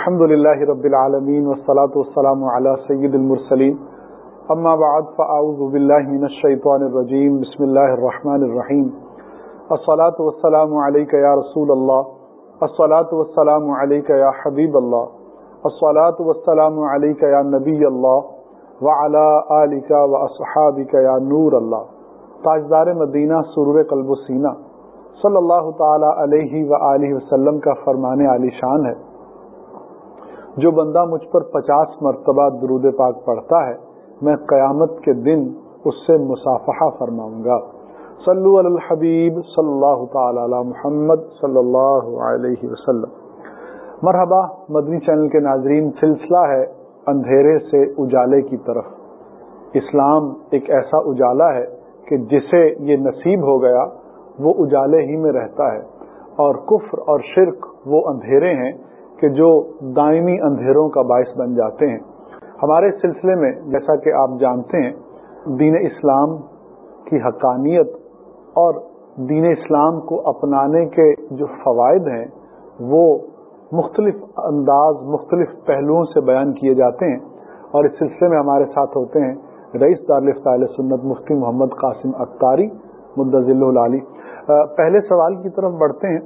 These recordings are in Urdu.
الحمد للہ رب العالمین والصلاة والسلام على سید المرسلین اما بعد فاعوذ باللہ من الشیطان الرجیم بسم اللہ الرحمن الرحیم الصلاة والسلام علیکہ یا رسول اللہ الصلاة والسلام علیکہ یا حبیب اللہ الصلاة والسلام علیکہ یا نبی اللہ وعلا آلکہ واصحابکہ یا نور اللہ تاجدار مدینہ، سرور قلب و سینہ. صلی اللہ تعالی علیہ وآلہ وسلم کا فرمان علی شان ہے. جو بندہ مجھ پر پچاس مرتبہ درود پاک پڑھتا ہے، میں قیامت کے دن اس سے مصافحہ فرماؤں گا۔ صلو علی الحبیب صلی اللہ تعالی علی محمد صلی اللہ علیہ وسلم۔ مرحبا، مدنی چینل کے ناظرین، سلسلہ ہے اندھیرے سے اجالے کی طرف۔ اسلام ایک ایسا اجالا ہے کہ جسے یہ نصیب ہو گیا، وہ اجالے ہی میں رہتا ہے۔ اور کفر اور شرک وہ اندھیرے ہیں کہ جو دائمی اندھیروں کا باعث بن جاتے ہیں۔ ہمارے سلسلے میں جیسا کہ آپ جانتے ہیں، دین اسلام کی حقانیت اور دین اسلام کو اپنانے کے جو فوائد ہیں، وہ مختلف انداز، مختلف پہلوؤں سے بیان کیے جاتے ہیں۔ اور اس سلسلے میں ہمارے ساتھ ہوتے ہیں رئیس دارالفتعال سنت مفتی محمد قاسم اختاری مدضل العلی پہلے سوال کی طرف بڑھتے ہیں۔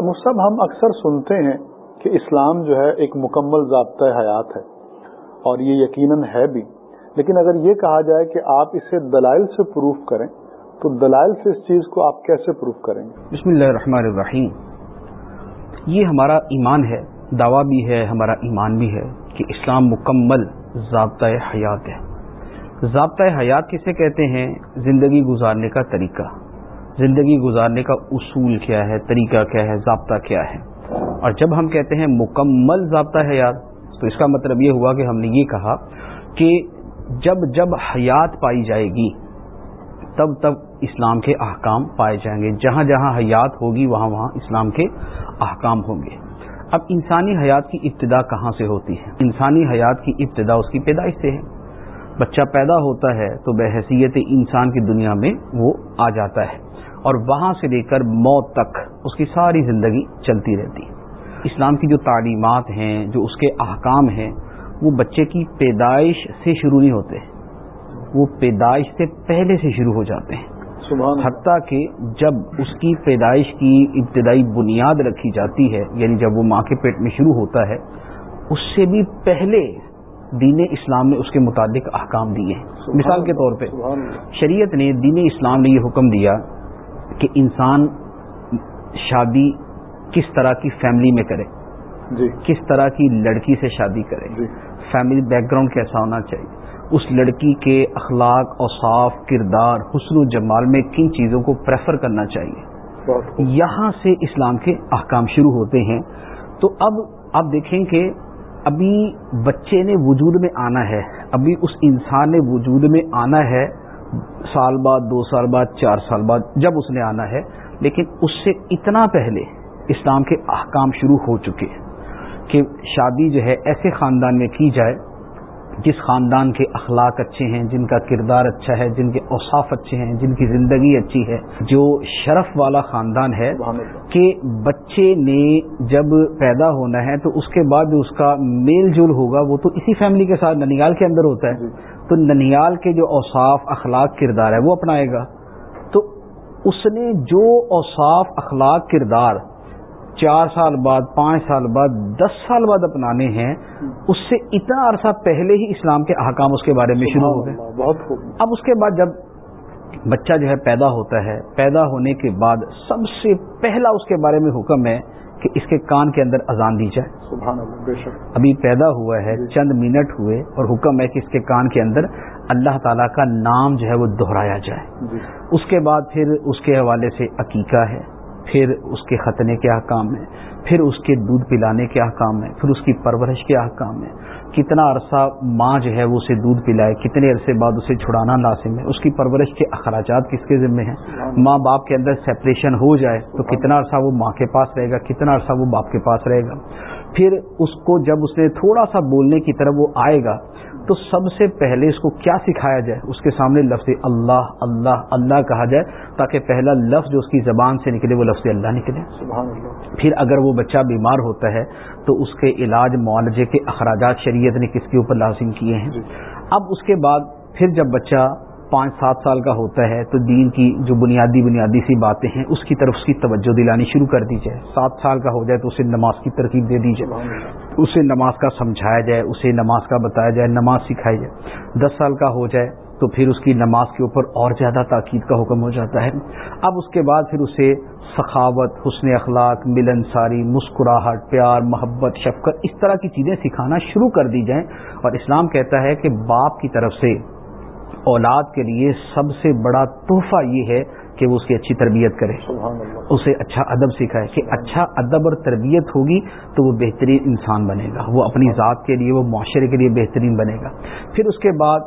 مصحب ہم اکثر سنتے ہیں کہ اسلام جو ہے ایک مکمل ضابطۂ حیات ہے اور یہ یقیناً ہے بھی۔ لیکن اگر یہ کہا جائے کہ آپ اسے دلائل سے پروف کریں، تو دلائل سے اس چیز کو آپ کیسے پروف کریں گے؟ بسم اللہ الرحمن الرحیم۔ یہ ہمارا ایمان ہے، دعویٰ بھی ہے، ہمارا ایمان بھی ہے کہ اسلام مکمل ضابطۂ حیات ہے۔ ضابطۂ حیات کسے کہتے ہیں؟ زندگی گزارنے کا طریقہ۔ زندگی گزارنے کا اصول کیا ہے، طریقہ کیا ہے، ضابطہ کیا ہے؟ اور جب ہم کہتے ہیں مکمل ضابطہ حیات تو اس کا مطلب یہ ہوا کہ ہم نے یہ کہا کہ جب جب حیات پائی جائے گی، تب تب اسلام کے احکام پائے جائیں گے۔ جہاں جہاں حیات ہوگی، وہاں وہاں اسلام کے احکام ہوں گے۔ اب انسانی حیات کی ابتدا کہاں سے ہوتی ہے؟ انسانی حیات کی ابتدا اس کی پیدائش سے ہے۔ بچہ پیدا ہوتا ہے تو بحیثیت انسان کی دنیا میں وہ آ جاتا ہے اور وہاں سے لے کر موت تک اس کی ساری زندگی چلتی رہتی اسلام کی جو تعلیمات ہیں جو اس کے احکام ہیں وہ بچے کی پیدائش سے شروع نہیں ہوتے۔ وہ پیدائش سے پہلے سے شروع ہو جاتے ہیں۔ حتیٰ کہ جب اس کی پیدائش کی ابتدائی بنیاد رکھی جاتی ہے یعنی جب وہ ماں کے پیٹ میں شروع ہوتا ہے اس سے بھی پہلے دین اسلام نے اس کے متعلق احکام دیے ہیں۔ مثال کے طور پہ شریعت نے دین اسلام نے یہ حکم دیا کہ انسان شادی کس طرح کی فیملی میں کرے۔ جی۔ کس طرح کی لڑکی سے شادی کرے۔ جی۔ فیملی بیک گراؤنڈ کیسا ہونا چاہیے۔ اس لڑکی کے اخلاق اور صاف کردار حسن و جمال میں کن چیزوں کو پریفر کرنا چاہیے۔ یہاں سے اسلام کے احکام شروع ہوتے ہیں۔ تو اب آپ دیکھیں کہ ابھی بچے نے وجود میں آنا ہے، ابھی اس انسان نے وجود میں آنا ہے، سال بعد، دو سال بعد، چار سال بعد جب اس نے آنا ہے، لیکن اس سے اتنا پہلے اسلام کے احکام شروع ہو چکے کہ شادی جو ہے ایسے خاندان میں کی جائے جس خاندان کے اخلاق اچھے ہیں جن کا کردار اچھا ہے جن کے اوصاف اچھے ہیں جن کی زندگی اچھی ہے جو شرف والا خاندان ہے کہ بچے نے جب پیدا ہونا ہے تو اس کے بعد اس کا میل جول ہوگا وہ تو اسی فیملی کے ساتھ ننیال کے اندر ہوتا ہے۔ جی۔ تو ننیال کے جو اوصاف اخلاق کردار ہے وہ اپنائے گا۔ تو اس نے جو اوصاف اخلاق کردار چار سال بعد پانچ سال بعد دس سال بعد اپنانے ہیں اس سے اتنا عرصہ پہلے ہی اسلام کے احکام اس کے بارے میں شروع ہو گئے بہت اب اس کے بعد جب بچہ جو ہے پیدا ہوتا ہے پیدا ہونے کے بعد سب سے پہلا اس کے بارے میں حکم ہے کہ اس کے کان کے اندر اذان دی جائے۔ سبحان اللہ بے شک۔ ابھی پیدا ہوا ہے جی۔ چند منٹ ہوئے اور حکم ہے کہ اس کے کان کے اندر اللہ تعالیٰ کا نام جو ہے وہ دہرایا جائے۔ جی۔ اس کے بعد پھر اس کے حوالے سے عقیقہ ہے۔ پھر اس کے ختنے کے احکام ہیں، پھر اس کے دودھ پلانے کے احکام ہیں، پھر اس کی پرورش کے احکام ہیں۔ کتنا عرصہ ماں جو ہے وہ اسے دودھ پلائے کتنے عرصے بعد اسے چھڑانا لازم ہے؟ اس کی پرورش کے اخراجات کس کے ذمے ہیں؟ ماں باپ کے اندر سیپریشن ہو جائے تو کتنا عرصہ وہ ماں کے پاس رہے گا کتنا عرصہ وہ باپ کے پاس رہے گا؟ پھر اس کو جب اس نے تھوڑا سا بولنے کی طرف وہ آئے گا تو سب سے پہلے اس کو کیا سکھایا جائے؟ اس کے سامنے لفظ اللہ اللہ اللہ کہا جائے تاکہ پہلا لفظ جو اس کی زبان سے نکلے وہ لفظ اللہ نکلے۔ سبحان اللہ۔ پھر اگر وہ بچہ بیمار ہوتا ہے تو اس کے علاج معالجے کے اخراجات شریعت نے کس کے اوپر لازم کیے ہیں؟ اب اس کے بعد پھر جب بچہ پانچ سات سال کا ہوتا ہے تو دین کی جو بنیادی بنیادی سی باتیں ہیں، اس کی طرف اس کی توجہ دلانی شروع کر دی جائے۔ سات سال کا ہو جائے تو اسے نماز کی ترکیب دے دی جائے۔ اسے نماز کا سمجھایا جائے، اسے نماز کا بتایا جائے، نماز سکھائی جائے۔ دس سال کا ہو جائے تو پھر اس کی نماز کے اوپر اور زیادہ تاکید کا حکم ہو جاتا ہے۔ اب اس کے بعد پھر اسے سخاوت، حسن اخلاق، ملن ساری، مسکراہٹ، پیار، محبت، شفقت اس طرح کی چیزیں سکھانا شروع کر دی جائیں۔ اور اسلام کہتا ہے کہ باپ کی طرف سے اولاد کے لیے سب سے بڑا تحفہ یہ ہے کہ وہ اس کی اچھی تربیت کرے۔ اسے اچھا ادب سکھائے کہ اچھا ادب اور تربیت ہوگی تو وہ بہترین انسان بنے گا۔ وہ اپنی ذات کے لیے، وہ معاشرے کے لیے بہترین بنے گا۔ پھر اس کے بعد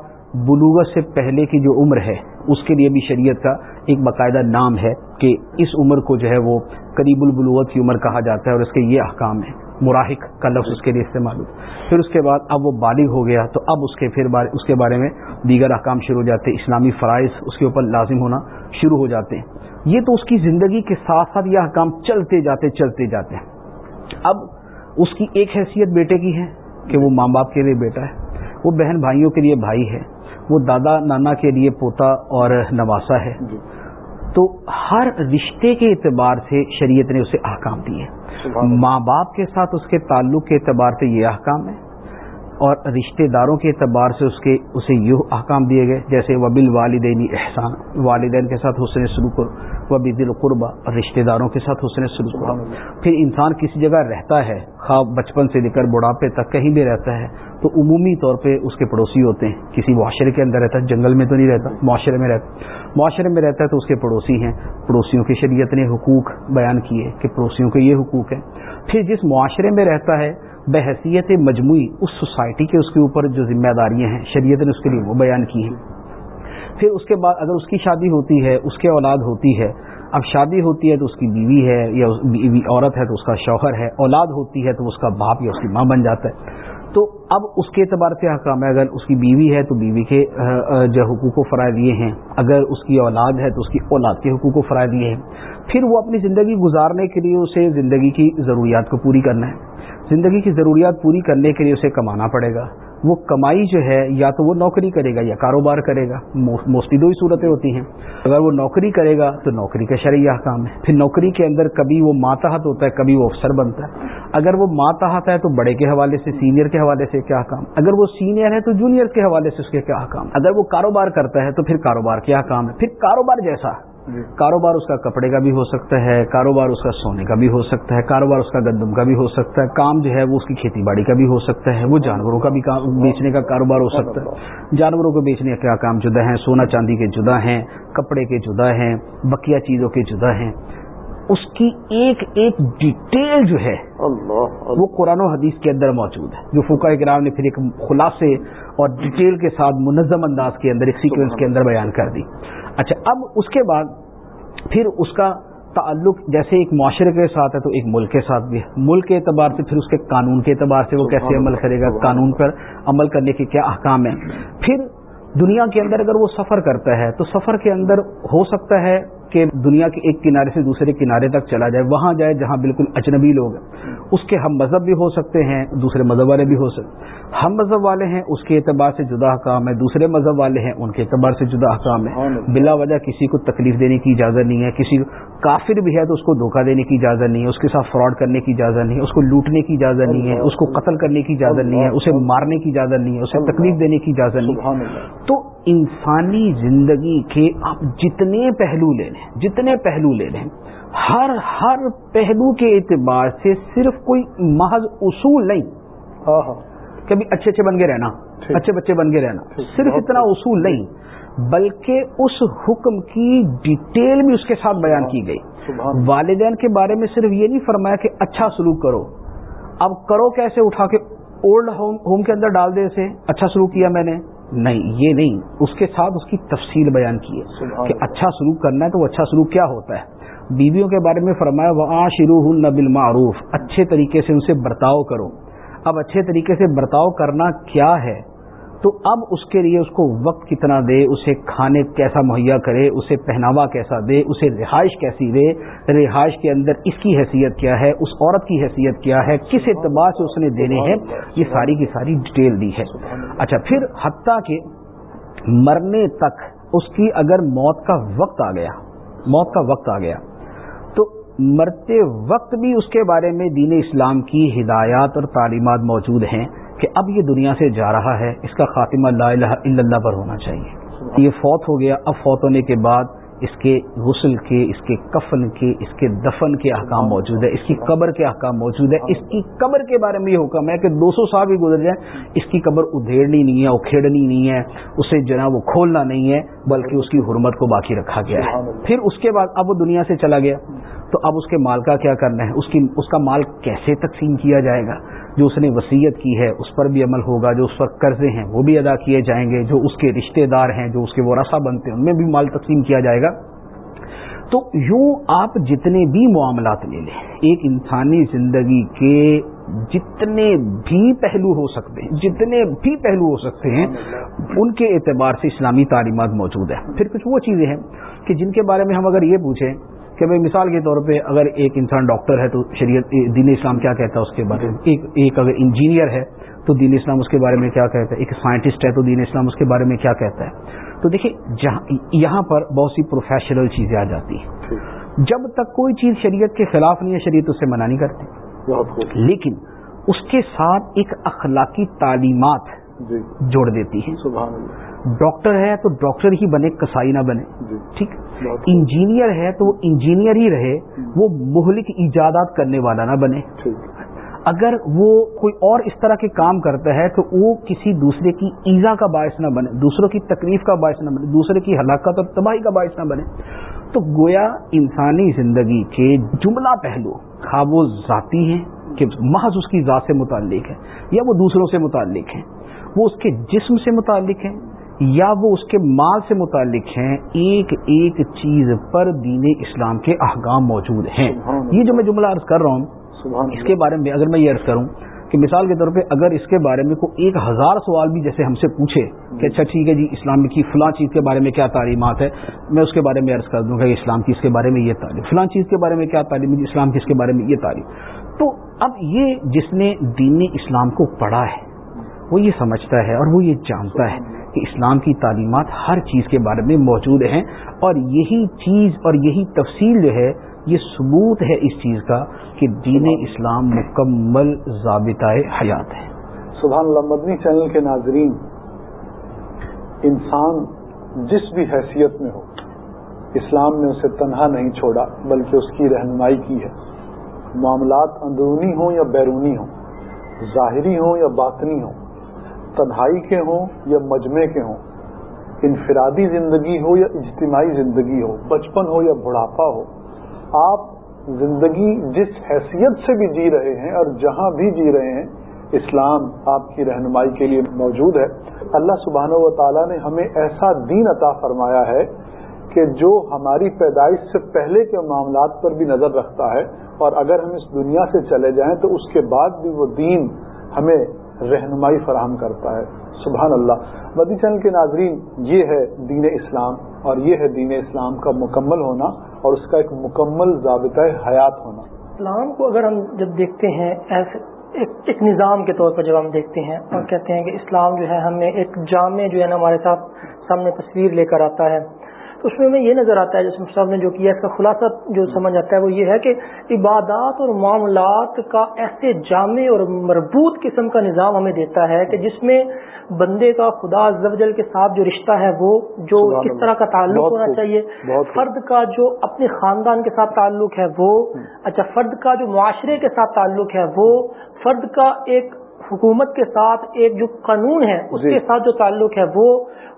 بلوغت سے پہلے کی جو عمر ہے، اس کے لیے بھی شریعت کا ایک باقاعدہ نام ہے کہ اس عمر کو جو ہے وہ قریب البلوغت کی عمر کہا جاتا ہے اور اس کے یہ احکام ہے مراحق کا لفظ اس کے لیے استعمال ہوتا پھر اس کے بعد اب وہ بالغ ہو گیا تو اب اس کے پھر بارے اس کے بارے میں دیگر احکام شروع ہو جاتے ہیں۔ اسلامی فرائض اس کے اوپر لازم ہونا شروع ہو جاتے ہیں۔ یہ تو اس کی زندگی کے ساتھ ساتھ یہ احکام چلتے جاتے چلتے جاتے ہیں۔ اب اس کی ایک حیثیت بیٹے کی ہے کہ وہ ماں باپ کے لیے بیٹا ہے۔ وہ بہن بھائیوں کے لیے بھائی ہے۔ وہ دادا نانا کے لیے پوتا اور نواسا ہے۔ جی۔ تو ہر رشتے کے اعتبار سے شریعت نے اسے احکام دیے۔ ماں باپ کے ساتھ اس کے تعلق کے اعتبار سے یہ احکام ہے اور رشتہ داروں کے اعتبار سے اس کے اسے یہ احکام دیے گئے جیسے وبل والدینی احسان والدین کے ساتھ حسن سلوک و بدل قربا اور رشتہ داروں کے ساتھ حسن سلوک۔ پھر انسان کسی جگہ رہتا ہے خواب بچپن سے لے کر بڑھاپے تک کہیں بھی رہتا ہے، تو عمومی طور پہ اس کے پڑوسی ہوتے ہیں۔ کسی معاشرے کے اندر رہتا ہے جنگل میں تو نہیں رہتا، معاشرے میں رہتا۔ معاشرے میں رہتا ہے تو اس کے پڑوسی ہیں۔ پڑوسیوں کی شریعت نے حقوق بیان کیے کہ پڑوسیوں کے یہ حقوق ہیں۔ پھر جس معاشرے میں رہتا ہے بحثیت مجموعی اس سوسائٹی کے اس کے اوپر جو ذمہ داریاں ہیں، شریعت نے اس کے لیے وہ بیان کی ہیں۔ پھر اس کے بعد اگر اس کی شادی ہوتی ہے، اس کے اولاد ہوتی ہے اب شادی ہوتی ہے تو اس کی بیوی ہے یا بیوی عورت ہے تو اس کا شوہر ہے، اولاد ہوتی ہے تو اس کا باپ یا اس کی ماں بن جاتا ہے۔ تو اب اس کے اعتبار سے حکام ہے، اگر اس کی بیوی ہے تو بیوی کے جو حقوق و فرائض دیے ہیں۔ اگر اس کی اولاد ہے تو اس کی اولاد کے حقوق و فرائض دیے ہیں۔ پھر وہ اپنی زندگی گزارنے کے لیے اسے زندگی کی ضروریات کو پوری کرنا ہے۔ زندگی کی ضروریات پوری کرنے کے لیے اسے کمانا پڑے گا۔ وہ کمائی جو ہے یا تو وہ نوکری کرے گا یا کاروبار کرے گا موسٹلی دو ہی صورتیں ہوتی ہیں۔ اگر وہ نوکری کرے گا تو نوکری کا شرعی احکام ہے۔ پھر نوکری کے اندر کبھی وہ ماتحت ہوتا ہے، کبھی وہ افسر بنتا ہے۔ اگر وہ ماتحت ہے تو بڑے کے حوالے سے، سینئر کے حوالے سے کیا کام؟ اگر وہ سینئر ہے تو جونیئر کے حوالے سے اس کے کیا کام؟ اگر وہ کاروبار کرتا ہے تو پھر کاروبار کیا کام ہے؟ پھر کاروبار جیسا۔ کاروبار اس کا کپڑے کا بھی ہو سکتا ہے کاروبار اس کا سونے کا بھی ہو سکتا ہے کاروبار اس کا گندم کا بھی ہو سکتا ہے کام جو ہے وہ اس کی کھیتی باڑی کا بھی ہو سکتا ہے وہ جانوروں کا بھی بیچنے کا کاروبار ہو سکتا ہے۔ جانوروں کو بیچنے کا کام جدا ہیں سونا چاندی کے جدا ہیں کپڑے کے جدا ہیں بقیہ چیزوں کے جدا ہیں۔ اس کی ایک ایک ڈیٹیل جو ہے اللہ وہ قرآن و حدیث کے اندر موجود ہے۔ جو فوکا کرام نے پھر ایک خلاصے اور ڈیٹیل کے ساتھ منظم انداز کے اندر ایک سیکوینس کے اندر بیان کر دی۔ اچھا اب اس کے بعد پھر اس کا تعلق جیسے ایک معاشرے کے ساتھ ہے تو ایک ملک کے ساتھ بھی ہے۔ ملک کے اعتبار سے پھر اس کے قانون کے اعتبار سے وہ کیسے عمل کرے گا قانون پر عمل کرنے کے کیا احکام ہیں۔ پھر دنیا کے اندر اگر وہ سفر کرتا ہے تو سفر کے اندر ہو سکتا ہے کہ دنیا کے ایک کنارے سے دوسرے کنارے تک چلا جائے وہاں جائے جہاں بالکل اجنبی لوگ ہیں۔ اس کے ہم مذہب بھی ہو سکتے ہیں دوسرے مذہب والے بھی ہو سکتے ہم مذہب والے ہیں اس کے اعتبار سے جدا حکام ہے دوسرے مذہب والے ہیں ان کے اعتبار سے جدا حکام ہے بلا وجہ کسی کو تکلیف دینے کی اجازت نہیں ہے کسی کافر بھی ہے تو اس کو دھوکہ دینے کی اجازت نہیں ہے اس کے ساتھ فراڈ کرنے کی اجازت نہیں ہے اس کو لوٹنے کی اجازت نہیں ہے اس کو قتل کرنے کی اجازت نہیں ہے اسے مارنے کی اجازت نہیں ہے اسے تکلیف دینے کی اجازت نہیں ہے۔ تو انسانی زندگی کے آپ جتنے پہلو لے لیں جتنے پہلو لے لیں۔ ہر ہر پہلو کے اعتبار سے صرف کوئی محض اصول نہیں۔ کبھی اچھے اچھے بن کے رہنا اچھے بچے بن کے رہنا۔ صرف اتنا اصول نہیں بلکہ اس حکم کی ڈیٹیل بھی اس کے ساتھ بیان کی گئی۔ والدین کے بارے میں صرف یہ نہیں فرمایا کہ اچھا سلوک کرو۔ اب کرو کیسے؟ اٹھا کے اولڈ ہوم کے اندر ڈال دے اسے۔ اچھا سلوک کیا میں نے؟ نہیں یہ نہیں. اس کے ساتھ اس کی تفصیل بیان کی ہے کہ اچھا سلوک کرنا ہے تو وہ اچھا سلوک کیا ہوتا ہے؟ بیویوں کے بارے میں فرمایا وہ شروع نبل معروف اچھے طریقے سے ان سے برتاؤ کرو. اب اچھے طریقے سے برتاؤ کرنا کیا ہے؟ تو اب اس کے لیے اس کو وقت کتنا دے، اسے کھانے کیسا مہیا کرے، اسے پہناوا کیسا دے، اسے رہائش کیسی دے، رہائش کے اندر اس کی حیثیت کیا ہے، اس عورت کی حیثیت کیا ہے، کس اعتبار سے اس نے دینے ہیں، یہ ساری کی ساری ڈیٹیل دی ہے۔ اچھا پھر حتیٰ کہ مرنے تک اس کی اگر موت کا وقت آ گیا، موت کا وقت آ گیا، تو مرتے وقت بھی اس کے بارے میں دین اسلام کی ہدایات اور تعلیمات موجود ہیں۔ کہ اب یہ دنیا سے جا رہا ہے اس کا خاتمہ لا الہ الا اللہ پر ہونا چاہیے۔ یہ فوت ہو گیا اب فوت ہونے کے بعد اس کے غسل کے اس کے کفن کے اس کے دفن کے احکام موجود ہے اس کی قبر کے احکام موجود ہے اس کی قبر کے بارے میں یہ حکم ہے کہ دو سو سال بھی گزر جائیں اس کی قبر ادھیڑنی نہیں ہے اکھیڑنی نہیں ہے اسے ہے وہ کھولنا نہیں ہے بلکہ اس کی حرمت کو باقی رکھا گیا ہے۔ پھر اس کے بعد اب وہ دنیا سے چلا گیا۔ تو اب اس کے مال کا کیا کرنا ہے؟ اس کی اس کا مال کیسے تقسیم کیا جائے گا؟ جو اس نے وسیعت کی ہے، اس پر بھی عمل ہوگا، جو اس پر قرضے ہیں، وہ بھی ادا کیے جائیں گے، جو اس کے رشتہ دار ہیں، جو اس کے ورثہ بنتے ہیں، ان میں بھی مال تقسیم کیا جائے گا۔ تو یوں آپ جتنے بھی معاملات لے لیں، ایک انسانی زندگی کے جتنے بھی پہلو ہو سکتے ہیں، جتنے بھی پہلو ہو سکتے ہیں، ان کے اعتبار سے اسلامی تعلیمات موجود ہیں۔ پھر کچھ وہ چیزیں ہیں کہ جن کے بارے میں ہم اگر یہ پوچھیں کہ بھائی مثال کے طور پہ اگر ایک انسان ڈاکٹر ہے تو شریعت دین اسلام کیا کہتا ہے اس کے بارے میں؟ ایک ایک اگر انجینئر ہے تو دین اسلام اس کے بارے میں کیا کہتا ہے؟ ایک سائنٹسٹ ہے تو دین اسلام اس کے بارے میں کیا کہتا ہے؟ تو دیکھیے یہاں پر بہت سی پروفیشنل چیزیں آ جاتی ہیں۔ جب تک کوئی چیز شریعت کے خلاف نہیں ہے شریعت اس سے منع نہیں کرتی۔ لیکن اس کے ساتھ ایک اخلاقی تعلیمات جی۔ جوڑ دیتی ہے ڈاکٹر ہے تو ڈاکٹر ہی بنے کسائی نہ بنے۔ جی۔ ٹھیک؟ انجینئر ہے تو وہ انجینئر ہی رہے وہ مہلک ایجادات کرنے والا نہ بنے۔ اگر وہ کوئی اور اس طرح کے کام کرتا ہے تو وہ کسی دوسرے کی ایزا کا باعث نہ بنے دوسروں کی تکلیف کا باعث نہ بنے دوسرے کی ہلاکت اور تباہی کا باعث نہ بنے۔ تو گویا انسانی زندگی کے جملہ پہلو خواب وہ ذاتی ہیں کہ محض اس کی ذات سے متعلق ہے یا وہ دوسروں سے متعلق ہیں۔ وہ اس کے جسم سے متعلق ہیں یا وہ اس کے مال سے متعلق ہیں ایک ایک چیز پر دین اسلام کے احکام موجود ہیں۔ یہ جو میں جملہ عرض کر رہا ہوں اس کے بارے میں اگر میں یہ عرض کروں کہ مثال کے طور پہ اگر اس کے بارے میں کوئی ایک ہزار سوال بھی جیسے ہم سے پوچھے کہ اچھا ٹھیک ہے جی اسلام کی فلاں چیز کے بارے میں کیا تعلیمات ہے میں اس کے بارے میں عرض کر دوں گا کہ اسلام کی اس کے بارے میں یہ تعلیم فلاں چیز کے بارے میں کیا تعلیم ہے اسلام کی اس کے بارے میں یہ تعلیم۔ تو اب یہ جس نے دین اسلام کو پڑھا ہے وہ یہ سمجھتا ہے اور وہ یہ جانتا ہے۔ کہ اسلام کی تعلیمات ہر چیز کے بارے میں موجود ہیں اور یہی چیز اور یہی تفصیل جو ہے، یہ ثبوت ہے اس چیز کا کہ دین اسلام مکمل ضابطۂ حیات ہے۔ سبحان اللہ، مدنی چینل کے ناظرین، انسان جس بھی حیثیت میں ہو، اسلام نے اسے تنہا نہیں چھوڑا، بلکہ اس کی رہنمائی کی ہے۔ معاملات اندرونی ہوں یا بیرونی ہوں، ظاہری ہوں یا باطنی ہوں تنہائی کے ہوں یا مجمے کے ہوں، انفرادی زندگی ہو یا اجتماعی زندگی ہو، بچپن ہو یا بڑھاپا ہو، آپ زندگی جس حیثیت سے بھی جی رہے ہیں اور جہاں بھی جی رہے ہیں، اسلام آپ کی رہنمائی کے لیے موجود ہے۔ اللہ سبحانہ و تعالیٰ نے ہمیں ایسا دین عطا فرمایا ہے کہ جو ہماری پیدائش سے پہلے کے معاملات پر بھی نظر رکھتا ہے اور اگر ہم اس دنیا سے چلے جائیں تو اس کے بعد بھی وہ دین ہمیں رہنمائی فراہم کرتا ہے۔ سبحان اللہ۔ مدی چینل کے ناظرین، یہ ہے دین اسلام اور یہ ہے دین اسلام کا مکمل ہونا اور اس کا ایک مکمل ضابطۂ حیات ہونا۔ اسلام کو اگر ہم جب دیکھتے ہیں ایسے ایک ایک نظام کے طور پر جب ہم دیکھتے ہیں، اور کہتے ہیں کہ اسلام جو ہے ہمیں ایک جامع جو ہے نا ہمارے ساتھ سامنے تصویر لے کر آتا ہے۔ تو اس میں ہمیں یہ نظر آتا ہے جس صاحب نے جو کیا اس کا خلاصہ جو سمجھ آتا ہے وہ یہ ہے کہ عبادات اور معاملات کا ایسے جامع اور مربوط قسم کا نظام ہمیں دیتا ہے کہ جس میں بندے کا خدا زوجل کے ساتھ جو رشتہ ہے وہ جو کس طرح کا تعلق ہونا چاہیے۔ فرد کا جو اپنے خاندان کے ساتھ تعلق ہے وہ اچھا فرد کا جو معاشرے کے ساتھ تعلق ہے وہ فرد کا ایک حکومت کے ساتھ ایک جو قانون ہے اس جی۔ کے ساتھ جو تعلق ہے وہ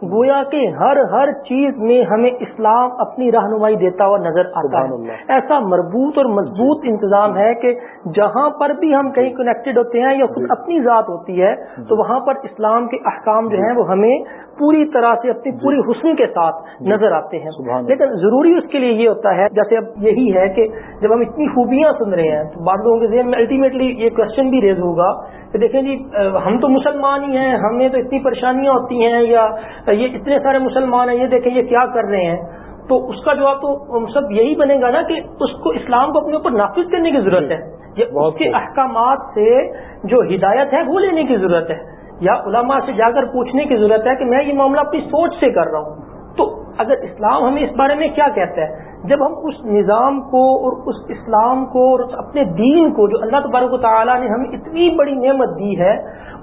گویا کہ ہر ہر چیز میں ہمیں اسلام اپنی رہنمائی دیتا ہوا نظر آتا ہے۔ ایسا مربوط اور مضبوط انتظام ہے کہ جہاں پر بھی ہم کہیں کنیکٹڈ ہوتے ہیں یا خود جی۔ اپنی ذات ہوتی ہے جی۔ تو وہاں پر اسلام کے احکام جو ہیں وہ ہمیں پوری طرح سے اپنی پوری حسن کے ساتھ نظر آتے ہیں۔ لیکن ضروری اس کے لیے یہ ہوتا ہے جیسے اب یہی ہے کہ جب ہم اتنی خوبیاں سن رہے ہیں تو بعض لوگوں کے ذہن میں الٹیمیٹلی یہ کوشچن بھی ریز ہوگا دیکھیں جی ہم تو مسلمان ہی ہیں ہمیں تو اتنی پریشانیاں ہوتی ہیں یا یہ اتنے سارے مسلمان ہیں یہ دیکھیں یہ کیا کر رہے ہیں؟ تو اس کا جواب تو سب یہی بنے گا نا کہ اس کو اسلام کو اپنے اوپر نافذ کرنے کی ضرورت ہے اس کے احکامات سے جو ہدایت ہے وہ لینے کی ضرورت ہے یا علماء سے جا کر پوچھنے کی ضرورت ہے کہ میں یہ معاملہ اپنی سوچ سے کر رہا ہوں۔ اگر اسلام ہمیں اس بارے میں کیا کہتا ہے؟ جب ہم اس نظام کو اور اس اسلام کو اور اس اپنے دین کو جو اللہ تبارک و تعالیٰ نے ہمیں اتنی بڑی نعمت دی ہے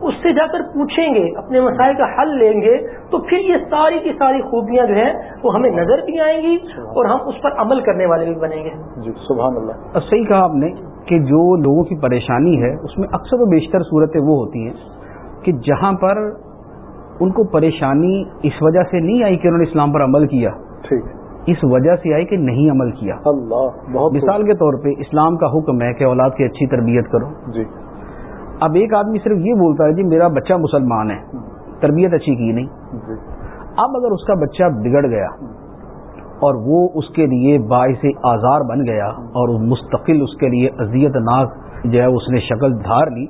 اس سے جا کر پوچھیں گے اپنے مسائل کا حل لیں گے تو پھر یہ ساری کی ساری خوبیاں جو ہیں وہ ہمیں نظر بھی آئیں گی اور ہم اس پر عمل کرنے والے بھی بنیں گے۔ جی سبحان اللہ۔ صحیح کہا آپ نے کہ جو لوگوں کی پریشانی ہے اس میں اکثر و بیشتر صورتیں وہ ہوتی ہیں کہ جہاں پر ان کو پریشانی اس وجہ سے نہیں آئی کہ انہوں نے اسلام پر عمل کیا۔ ٹھیک۔ اس وجہ سے آئی کہ نہیں عمل کیا۔ اللہ بہت مثال کے طور پہ اسلام کا حکم ہے کہ اولاد کی اچھی تربیت کرو۔ جی۔ اب ایک آدمی صرف یہ بولتا ہے جی میرا بچہ مسلمان ہے تربیت اچھی کی نہیں۔ جی۔ اب اگر اس کا بچہ بگڑ گیا اور وہ اس کے لیے باعث آزار بن گیا اور مستقل اس کے لیے اذیت ناک جو ہے اس نے شکل دھار لی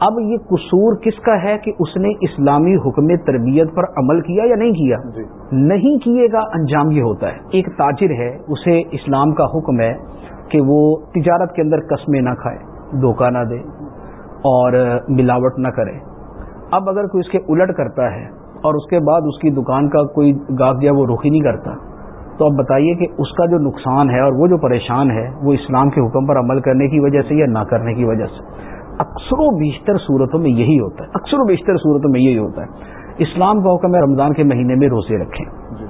اب یہ قصور کس کا ہے کہ اس نے اسلامی حکم تربیت پر عمل کیا یا نہیں کیا؟ جی۔ نہیں کیے گا انجام یہ ہوتا ہے۔ ایک تاجر ہے اسے اسلام کا حکم ہے کہ وہ تجارت کے اندر قسمیں نہ کھائے دھوکہ نہ دے اور ملاوٹ نہ کرے۔ اب اگر کوئی اس کے الٹ کرتا ہے اور اس کے بعد اس کی دکان کا کوئی گاہک جو وہ رخ ہی نہیں کرتا تو اب بتائیے کہ اس کا جو نقصان ہے اور وہ جو پریشان ہے وہ اسلام کے حکم پر عمل کرنے کی وجہ سے یا نہ کرنے کی وجہ سے؟ اکثر و بیشتر صورتوں میں یہی ہوتا ہے اکثر و بیشتر صورتوں میں یہی ہوتا ہے۔ اسلام کا حکم ہے رمضان کے مہینے میں روزے رکھیں۔ جی۔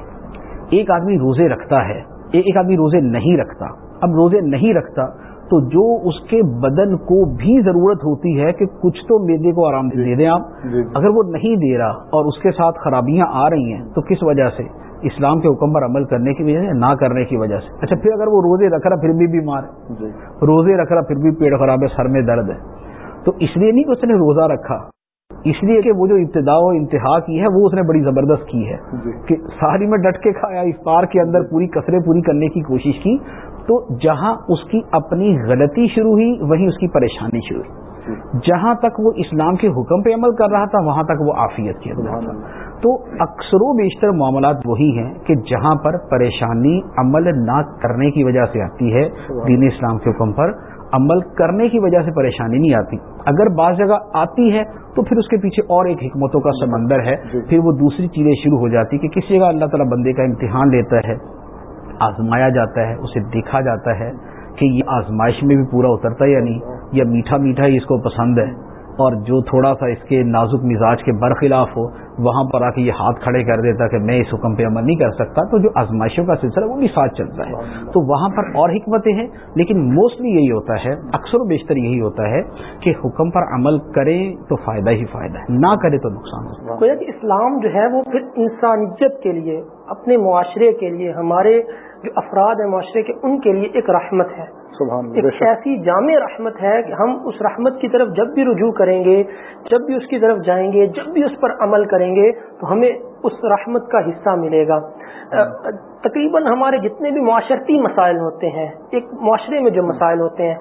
ایک آدمی روزے رکھتا ہے ایک آدمی روزے نہیں رکھتا۔ اب روزے نہیں رکھتا تو جو اس کے بدن کو بھی ضرورت ہوتی ہے کہ کچھ تو میدے کو آرام دے دیں آپ۔ جی۔ جی۔ اگر وہ نہیں دے رہا اور اس کے ساتھ خرابیاں آ رہی ہیں تو کس وجہ سے؟ اسلام کے حکم پر عمل کرنے کی وجہ سے نہ کرنے کی وجہ سے۔ اچھا پھر اگر وہ روزے رکھ رہا پھر بھی بیمار ہے۔ روزے رکھ رہا پھر بھی پیڑ خراب ہے سر میں درد ہے۔ تو اس لیے نہیں کہ اس نے روزہ رکھا۔ اس لیے کہ وہ جو ابتدا و انتہا کی ہے وہ اس نے بڑی زبردست کی ہے۔ جی۔ کہ ساری میں ڈٹ کے کھایا افطار کے اندر پوری کثریں پوری کرنے کی کوشش کی۔ تو جہاں اس کی اپنی غلطی شروع ہوئی وہیں اس کی پریشانی شروع ہوئی۔ جی۔ جہاں تک وہ اسلام کے حکم پہ عمل کر رہا تھا وہاں تک وہ عافیت کے اندر تھا۔ تو اکثر و بیشتر معاملات وہی ہیں کہ جہاں پر پریشانی عمل نہ کرنے کی وجہ سے آتی ہے دین اسلام کے حکم پر عمل کرنے کی وجہ سے پریشانی نہیں آتی۔ اگر بعض جگہ آتی ہے تو پھر اس کے پیچھے اور ایک حکمتوں کا سمندر ہے۔ جی۔ پھر وہ دوسری چیزیں شروع ہو جاتی کہ کسی جگہ اللہ تعالیٰ بندے کا امتحان لیتا ہے آزمایا جاتا ہے اسے دیکھا جاتا ہے کہ یہ آزمائش میں بھی پورا اترتا ہے یا نہیں یا میٹھا میٹھا ہی اس کو پسند ہے۔ اور جو تھوڑا سا اس کے نازک مزاج کے برخلاف ہو، وہاں پر آ کے یہ ہاتھ کھڑے کر دیتا کہ میں اس حکم پہ عمل نہیں کر سکتا، تو جو آزمائشوں کا سلسلہ وہ بھی ساتھ چلتا ہے۔ تو وہاں پر اور حکمتیں ہیں، لیکن موسٹلی یہی ہوتا ہے، اکثر و بیشتر یہی ہوتا ہے کہ حکم پر عمل کرے تو فائدہ ہی فائدہ ہے، نہ کرے تو نقصان ہے۔ کہ اسلام جو ہے، وہ پھر انسانیت کے لیے، اپنے معاشرے کے لیے، ہمارے جو افراد ہیں معاشرے کے، ان کے لیے ایک رحمت ہے۔ سبحان ایک ایسی جامع رحمت ہے کہ ہم اس رحمت کی طرف جب بھی رجوع کریں گے جب بھی اس کی طرف جائیں گے جب بھی اس پر عمل کریں گے تو ہمیں اس رحمت کا حصہ ملے گا۔ تقریباً ہمارے جتنے بھی معاشرتی مسائل ہوتے ہیں ایک معاشرے میں جو مسائل ہوتے ہیں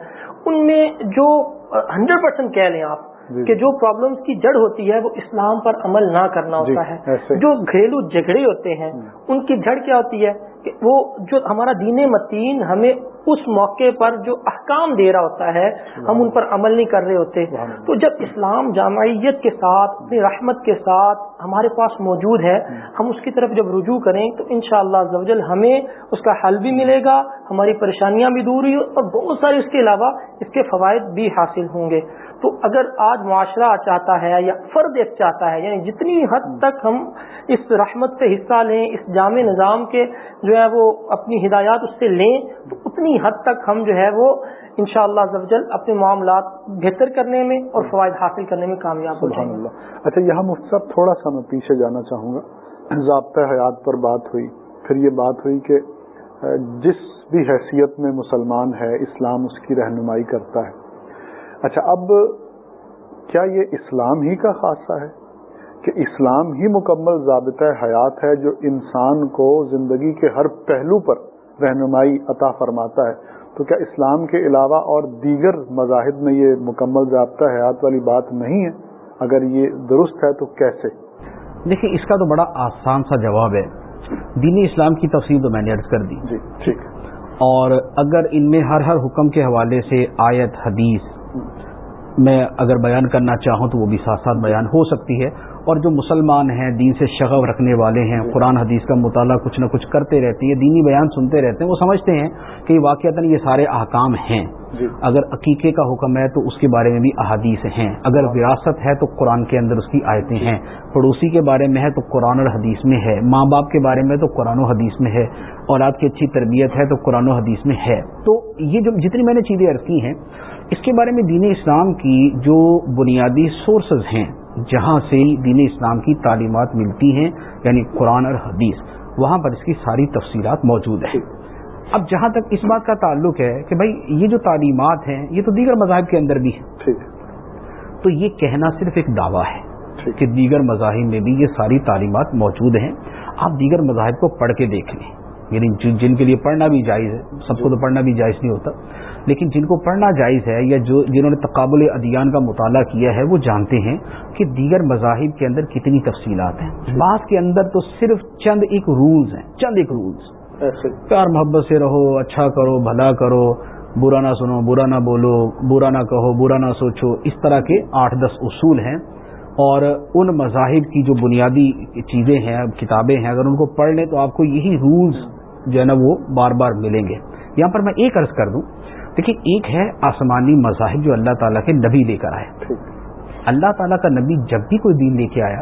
ان میں جو ہنڈریڈ پرسینٹ کہہ لیں آپ جی۔ کہ جو پرابلمس کی جڑ ہوتی ہے وہ اسلام پر عمل نہ کرنا جی، ہوتا ہے۔ جو گھریلو جھگڑے ہوتے ہیں ان کی جڑ کیا ہوتی ہے کہ وہ جو ہمارا دین متین ہمیں اس موقع پر جو احکام دے رہا ہوتا ہے ہم ان پر عمل نہیں کر رہے ہوتے۔ تو جب اسلام جامعیت کے ساتھ اپنی رحمت کے ساتھ ہمارے پاس موجود ہے، ہم اس کی طرف جب رجوع کریں تو انشاءاللہ شاء اللہ ہمیں اس کا حل بھی ملے گا، ہماری پریشانیاں بھی دور ہوئی اور بہت سارے اس کے علاوہ اس کے فوائد بھی حاصل ہوں گے۔ تو اگر آج معاشرہ چاہتا ہے یا فرد ایک چاہتا ہے یعنی جتنی حد تک ہم اس رحمت سے حصہ لیں، اس جامع نظام کے جو ہے وہ اپنی ہدایات اس سے لیں، تو اتنی حد تک ہم جو ہے وہ انشاءاللہ شاء اللہ اپنے معاملات بہتر کرنے میں اور فوائد حاصل کرنے میں کامیاب ہو جائیں گے۔ اچھا یہاں مفت صاحب تھوڑا سا میں پیچھے جانا چاہوں گا۔ ضابطۂ حیات پر بات ہوئی پھر یہ بات ہوئی کہ جس بھی حیثیت میں مسلمان ہے اسلام اس کی رہنمائی کرتا ہے۔ اچھا اب کیا یہ اسلام ہی کا خاصہ ہے؟ کہ اسلام ہی مکمل ضابطۂ حیات ہے جو انسان کو زندگی کے ہر پہلو پر رہنمائی عطا فرماتا ہے۔ تو کیا اسلام کے علاوہ اور دیگر مذاہب میں یہ مکمل ضابطہ حیات والی بات نہیں ہے؟ اگر یہ درست ہے تو کیسے؟ دیکھیں اس کا تو بڑا آسان سا جواب ہے۔ دینی اسلام کی تفصیل تو میں نے عرض کر دی۔ جی ٹھیک۔ اور اگر ان میں ہر ہر حکم کے حوالے سے آیت حدیث میں اگر بیان کرنا چاہوں تو وہ بھی ساتھ ساتھ بیان ہو سکتی ہے۔ اور جو مسلمان ہیں دین سے شغف رکھنے والے ہیں قرآن حدیث کا مطالعہ کچھ نہ کچھ کرتے رہتے ہیں دینی بیان سنتے رہتے ہیں وہ سمجھتے ہیں کہ واقعات یہ سارے احکام ہیں۔ جی۔ اگر عقیقے کا حکم ہے تو اس کے بارے میں بھی احادیث ہیں۔ اگر وراثت ہے تو قرآن کے اندر اس کی آیتیں ہیں۔ پڑوسی کے بارے میں ہے تو قرآن اور حدیث میں ہے۔ ماں باپ کے بارے میں تو قرآن و حدیث میں ہے۔ اولاد کی اچھی تربیت ہے تو قرآن و حدیث میں ہے۔ تو یہ جو جتنی میں نے چیزیں عرض کی ہیں اس کے بارے میں دین اسلام کی جو بنیادی سورسز ہیں جہاں سے دین اسلام کی تعلیمات ملتی ہیں یعنی قرآن اور حدیث وہاں پر اس کی ساری تفصیلات موجود ہیں۔ اب جہاں تک اس بات کا تعلق ہے کہ بھائی یہ جو تعلیمات ہیں یہ تو دیگر مذاہب کے اندر بھی ہیں۔ تو یہ کہنا صرف ایک دعویٰ ہے کہ دیگر مذاہب میں بھی یہ ساری تعلیمات موجود ہیں۔ آپ دیگر مذاہب کو پڑھ کے دیکھ لیں۔ یعنی جن- جن کے لیے پڑھنا بھی جائز ہے سب کو تو پڑھنا بھی جائز نہیں ہوتا۔ لیکن جن کو پڑھنا جائز ہے یا جو جنہوں نے تقابل ادیان کا مطالعہ کیا ہے وہ جانتے ہیں کہ دیگر مذاہب کے اندر کتنی تفصیلات ہیں۔ بعض کے اندر تو صرف چند ایک رولز ہیں چند ایک رولز پیار محبت سے رہو اچھا کرو بھلا کرو برا نہ سنو برا نہ بولو برا نہ کہو برا نہ سوچو اس طرح کے آٹھ دس اصول ہیں۔ اور ان مذاہب کی جو بنیادی چیزیں ہیں کتابیں ہیں اگر ان کو پڑھ لیں تو آپ کو یہی رولز جو ہے نا وہ بار بار ملیں گے۔ یہاں پر میں ایک عرض کر دوں۔ دیکھیں ایک ہے آسمانی مذاہب جو اللہ تعالیٰ کے نبی لے کر آئے۔ اللہ تعالیٰ کا نبی جب بھی کوئی دین لے کے آیا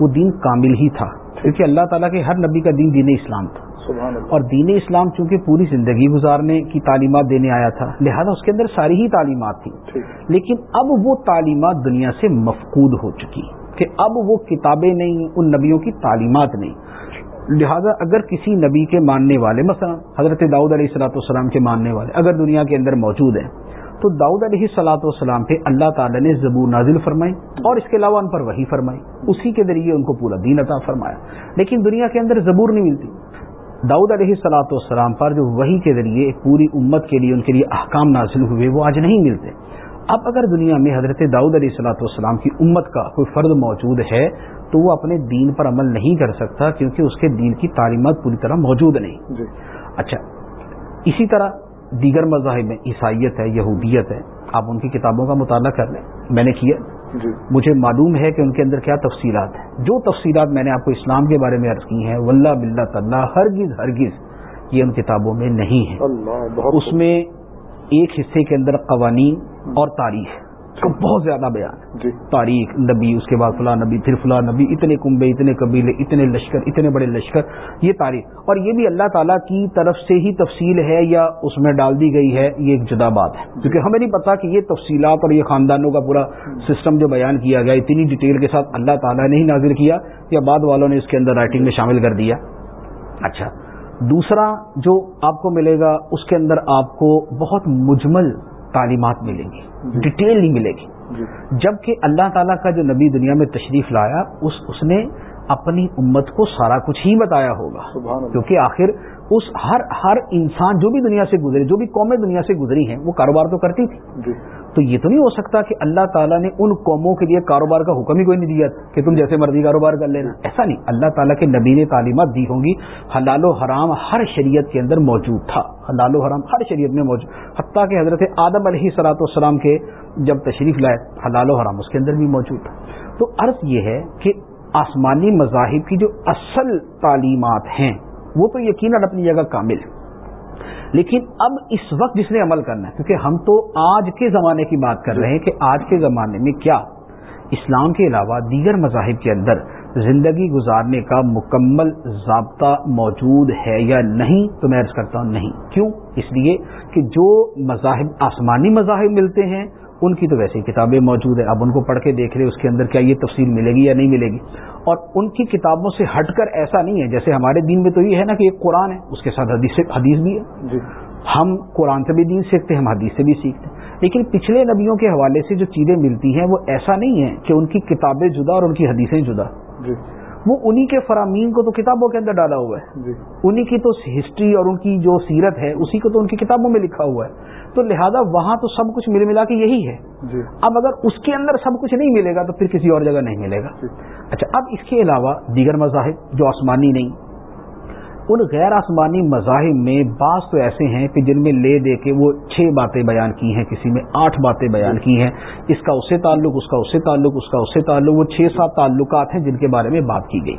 وہ دین کامل ہی تھا۔ کیونکہ اللہ تعالیٰ کے ہر نبی کا دین دین اسلام تھا۔ سبحان اور دین اسلام چونکہ پوری زندگی گزارنے کی تعلیمات دینے آیا تھا لہذا اس کے اندر ساری ہی تعلیمات تھیں۔ لیکن اب وہ تعلیمات دنیا سے مفقود ہو چکی کہ اب وہ کتابیں نہیں ان نبیوں کی تعلیمات نہیں۔ لہذا اگر کسی نبی کے ماننے والے، مثلا حضرت داؤد علیہ السلاۃ والسلام کے ماننے والے اگر دنیا کے اندر موجود ہیں، تو داؤد علیہ السلاۃ والسلام پہ اللہ تعالی نے زبور نازل فرمائی اور اس کے علاوہ ان پر وہی فرمائی۔ اسی کے ذریعے ان کو پورا دین عطا فرمایا۔ لیکن دنیا کے اندر زبور نہیں ملتی۔ داؤد علیہ السلاۃ والسلام پر جو وہی کے ذریعے پوری امت کے لیے، ان کے لیے احکام نازل ہوئے، وہ آج نہیں ملتے۔ اب اگر دنیا میں حضرت داؤد علیہ السلاۃ والسلام کی امت کا کوئی فرد موجود ہے تو وہ اپنے دین پر عمل نہیں کر سکتا کیونکہ اس کے دین کی تعلیمات پوری طرح موجود نہیں۔ جی۔ اچھا اسی طرح دیگر مذاہب میں عیسائیت ہے یہودیت ہے آپ ان کی کتابوں کا مطالعہ کر لیں۔ میں نے کیا۔ جی۔ مجھے معلوم ہے کہ ان کے اندر کیا تفصیلات ہیں۔ جو تفصیلات میں نے آپ کو اسلام کے بارے میں عرض کی ہیں واللہ باللہ تعالیٰ ہرگز ہرگز یہ ان کتابوں میں نہیں ہے۔ اس میں ایک حصے کے اندر قوانین اور تاریخ کا بہت زیادہ بیان ہے۔ جی۔ تاریخ نبی اس کے بعد فلاں نبی پھر فلاں نبی اتنے کنبے اتنے قبیلے اتنے لشکر اتنے بڑے لشکر یہ تاریخ۔ اور یہ بھی اللہ تعالیٰ کی طرف سے ہی تفصیل ہے یا اس میں ڈال دی گئی ہے یہ ایک جدا بات ہے۔ کیونکہ ہمیں نہیں پتا کہ یہ تفصیلات اور یہ خاندانوں کا پورا سسٹم جو بیان کیا گیا اتنی ڈیٹیل کے ساتھ اللہ تعالیٰ نے ہی نازل کیا یا بعد والوں نے اس کے اندر رائٹنگ میں شامل کر دیا۔ اچھا۔ دوسرا جو آپ کو ملے گا اس کے اندر آپ کو بہت مجمل تعلیمات ملیں گی ڈیٹیل نہیں ملے گی۔ جی۔ جبکہ اللہ تعالیٰ کا جو نبی دنیا میں تشریف لایا اس اس نے اپنی امت کو سارا کچھ ہی بتایا ہوگا۔ کیونکہ آخر اس ہر ہر انسان جو بھی دنیا سے گزرے جو بھی قومیں دنیا سے گزری ہیں وہ کاروبار تو کرتی تھی جی۔ تو یہ تو نہیں ہو سکتا کہ اللہ تعالیٰ نے ان قوموں کے لیے کاروبار کا حکم ہی کوئی نہیں دیا کہ تم جیسے مرضی کاروبار کر لینا۔ ایسا نہیں۔ اللہ تعالیٰ کے نبی نے تعلیمات دی ہوں گی۔ حلال و حرام ہر شریعت کے اندر موجود تھا۔ حلال و حرام ہر شریعت میں موجود۔ حتیٰ کہ حضرت آدم علیہ صلاۃ والسلام کے جب تشریف لائے حلال و حرام اس کے اندر بھی موجود تھا۔ تو عرض یہ ہے کہ آسمانی مذاہب کی جو اصل تعلیمات ہیں وہ تو یقیناً اپنی جگہ کامل ہے۔ لیکن اب اس وقت جس نے عمل کرنا ہے، کیونکہ ہم تو آج کے زمانے کی بات کر رہے ہیں کہ آج کے زمانے میں کیا؟ اسلام کے علاوہ دیگر مذاہب کے اندر زندگی گزارنے کا مکمل ضابطہ موجود ہے یا نہیں تو میں عرض کرتا ہوں نہیں۔ کیوں؟ اس لیے کہ جو مذاہب، آسمانی مذاہب ملتے ہیں، ان کی تو ویسے کتابیں موجود ہیں۔ اب ان کو پڑھ کے دیکھ رہے اس کے اندر کیا یہ تفصیل ملے گی یا نہیں ملے گی؟ اور ان کی کتابوں سے ہٹ کر ایسا نہیں ہے جیسے ہمارے دین میں تو یہ ہے نا کہ ایک قرآن ہے اس کے ساتھ حدیث حدیث بھی ہے۔ جی۔ ہم قرآن سے بھی دین سیکھتے ہیں ہم حدیث سے بھی سیکھتے ہیں۔ لیکن پچھلے نبیوں کے حوالے سے جو چیزیں ملتی ہیں وہ ایسا نہیں ہے کہ ان کی کتابیں جدا اور ان کی حدیثیں جدا۔ جی۔ وہ انہی کے فرامین کو تو کتابوں کے اندر ڈالا ہوا ہے۔ جی۔ انہی کی تو ہسٹری اور ان کی جو سیرت ہے اسی کو تو ان کی کتابوں میں لکھا ہوا ہے۔ تو لہذا وہاں تو سب کچھ مل ملا کے یہی ہے۔ جی۔ اب اگر اس کے اندر سب کچھ نہیں ملے گا تو پھر کسی اور جگہ نہیں ملے گا۔ جی۔ اچھا اب اس کے علاوہ دیگر مذاہب جو آسمانی نہیں ان غیر آسمانی مذاہب میں بعض تو ایسے ہیں کہ جن میں لے دے کے وہ چھ باتیں بیان کی ہیں، کسی میں آٹھ باتیں بیان کی ہیں۔ اس کا اس سے تعلق، اس کا اس سے تعلق، اس کا اس سے تعلق، وہ چھ سات تعلقات ہیں جن کے بارے میں بات کی گئی۔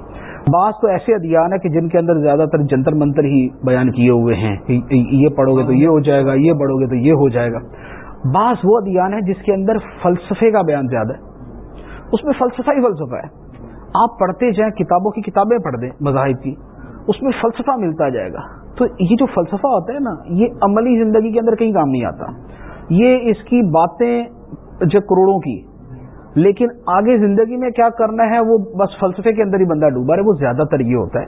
بعض تو ایسے ادیان ہیں کہ جن کے اندر زیادہ تر جنتر منتر ہی بیان کیے ہوئے ہیں کہ یہ پڑھو گے تو یہ ہو جائے گا، یہ پڑھو گے تو یہ ہو جائے گا۔ بعض وہ ادیان ہیں جس کے اندر فلسفے کا بیان زیادہ ہے۔ اس میں فلسفہ ہی فلسفہ ہے۔ آپ پڑھتے جائیں، کتابوں کی کتابیں پڑھ دیں مذاہب کی۔ اس میں فلسفہ ملتا جائے گا۔ تو یہ جو فلسفہ ہوتا ہے نا، یہ عملی زندگی کے اندر کہیں کام نہیں آتا۔ یہ اس کی باتیں جو کروڑوں کی۔ لیکن آگے زندگی میں کیا کرنا ہے، وہ بس فلسفے کے اندر ہی بندہ ڈوبا رہے، وہ زیادہ تر یہ ہوتا ہے۔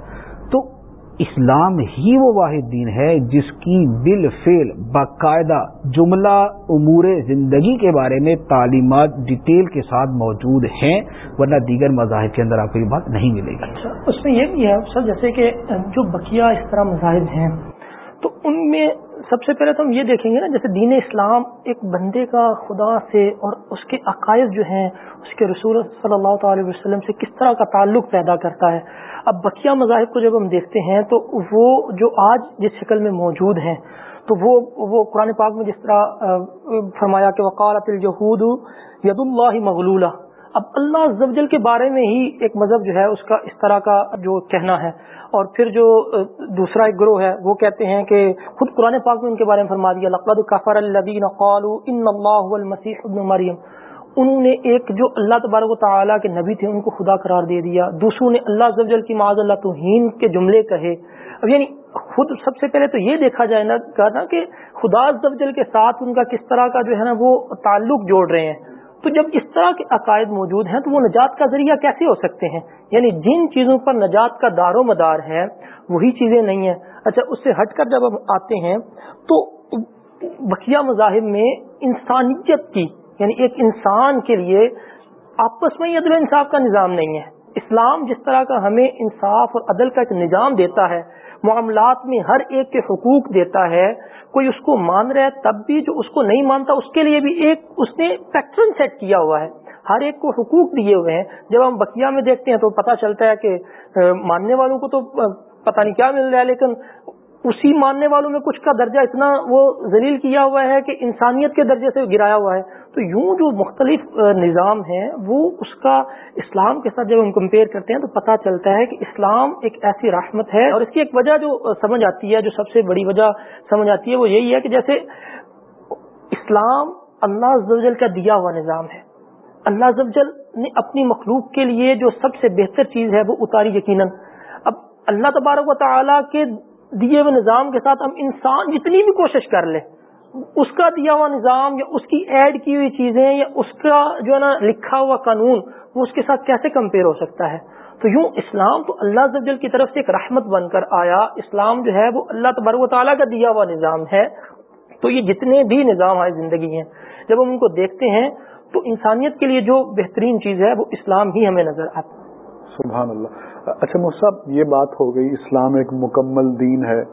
تو اسلام ہی وہ واحد دین ہے جس کی بل فیل باقاعدہ جملہ امور زندگی کے بارے میں تعلیمات ڈیٹیل کے ساتھ موجود ہیں، ورنہ دیگر مذاہب کے اندر آپ کو یہ بات نہیں ملے گی۔ اچھا، اس میں یہ بھی ہے سر جیسے کہ جو بقیہ اس طرح مذاہب ہیں، تو ان میں سب سے پہلے تو ہم یہ دیکھیں گے نا، جیسے دین اسلام ایک بندے کا خدا سے اور اس کے عقائد جو ہیں، اس کے رسول صلی اللہ تعالی وسلم سے کس طرح کا تعلق پیدا کرتا ہے۔ اب بقیہ مذاہب کو جب ہم دیکھتے ہیں تو وہ جو آج جس شکل میں موجود ہیں، تو وہ وہ قرآن پاک میں جس طرح فرمایا کہ وقالت الجہود ید اللہ مغلولہ اب اللہ زبجل کے بارے میں ہی ایک مذہب جو ہے، اس کا اس طرح کا جو کہنا ہے۔ اور پھر جو دوسرا ایک گروہ ہے، وہ کہتے ہیں کہ خود قرآن پاک میں ان کے بارے میں فرما دیا، لقد کفر الذین قالوا ان اللہ المسیح ابن مریم انہوں نے ایک جو اللہ تبارک و تعالیٰ کے نبی تھے، ان کو خدا قرار دے دیا۔ دوسروں نے اللہ زبجل کی معاذ اللہ توہین کے جملے کہے۔ اب یعنی خود سب سے پہلے تو یہ دیکھا جائے نا کہ خدا زبجل کے ساتھ ان کا کس طرح کا جو ہے نا وہ تعلق جوڑ رہے ہیں۔ تو جب اس طرح کے عقائد موجود ہیں تو وہ نجات کا ذریعہ کیسے ہو سکتے ہیں؟ یعنی جن چیزوں پر نجات کا دار و مدار ہے، وہی چیزیں نہیں ہیں۔ اچھا اس سے ہٹ کر جب ہم آتے ہیں تو بقیہ مذاہب میں انسانیت کی یعنی ایک انسان کے لیے آپس میں عدل انصاف کا نظام نہیں ہے۔ اسلام جس طرح کا ہمیں انصاف اور عدل کا ایک نظام دیتا ہے، معاملات میں ہر ایک کے حقوق دیتا ہے، کوئی اس کو مان رہا ہے تب بھی جو اس کو نہیں مانتا، اس کے لیے بھی ایک اس نے پیٹرن سیٹ کیا ہوا ہے۔ ہر ایک کو حقوق دیے ہوئے ہیں۔ جب ہم بقیہ میں دیکھتے ہیں تو پتہ چلتا ہے کہ ماننے والوں کو تو پتہ نہیں کیا مل رہا ہے، لیکن اسی ماننے والوں میں کچھ کا درجہ اتنا وہ ذلیل کیا ہوا ہے کہ انسانیت کے درجے سے گرایا ہوا ہے۔ تو یوں جو مختلف نظام ہیں، وہ اس کا اسلام کے ساتھ جب ہم کمپیئر کرتے ہیں تو پتہ چلتا ہے کہ اسلام ایک ایسی رحمت ہے۔ اور اس کی ایک وجہ جو سمجھ آتی ہے، جو سب سے بڑی وجہ سمجھ آتی ہے، وہ یہی ہے کہ جیسے اسلام اللہ زوجل کا دیا ہوا نظام ہے۔ اللہ زوجل نے اپنی مخلوق کے لیے جو سب سے بہتر چیز ہے، وہ اتاری یقیناً۔ اب اللہ تبارک و تعالیٰ کے دیے ہوئے نظام کے ساتھ ہم انسان جتنی بھی کوشش کر لیں، اس کا دیا ہوا نظام یا اس کی ایڈ کی ہوئی چیزیں یا اس کا جو ہے نا لکھا ہوا قانون، وہ اس کے ساتھ کیسے کمپیئر ہو سکتا ہے؟ تو یوں اسلام تو اللہ زبل کی طرف سے ایک رحمت بن کر آیا۔ اسلام جو ہے وہ اللہ تبارک و تعالیٰ کا دیا ہوا نظام ہے۔ تو یہ جتنے بھی نظام ہماری زندگی ہیں، جب ہم ان کو دیکھتے ہیں، تو انسانیت کے لیے جو بہترین چیز ہے، وہ اسلام ہی ہمیں نظر آتا سبحان اللہ۔ اچھا مصحب یہ بات ہو گئی، اسلام ایک مکمل دین ہے،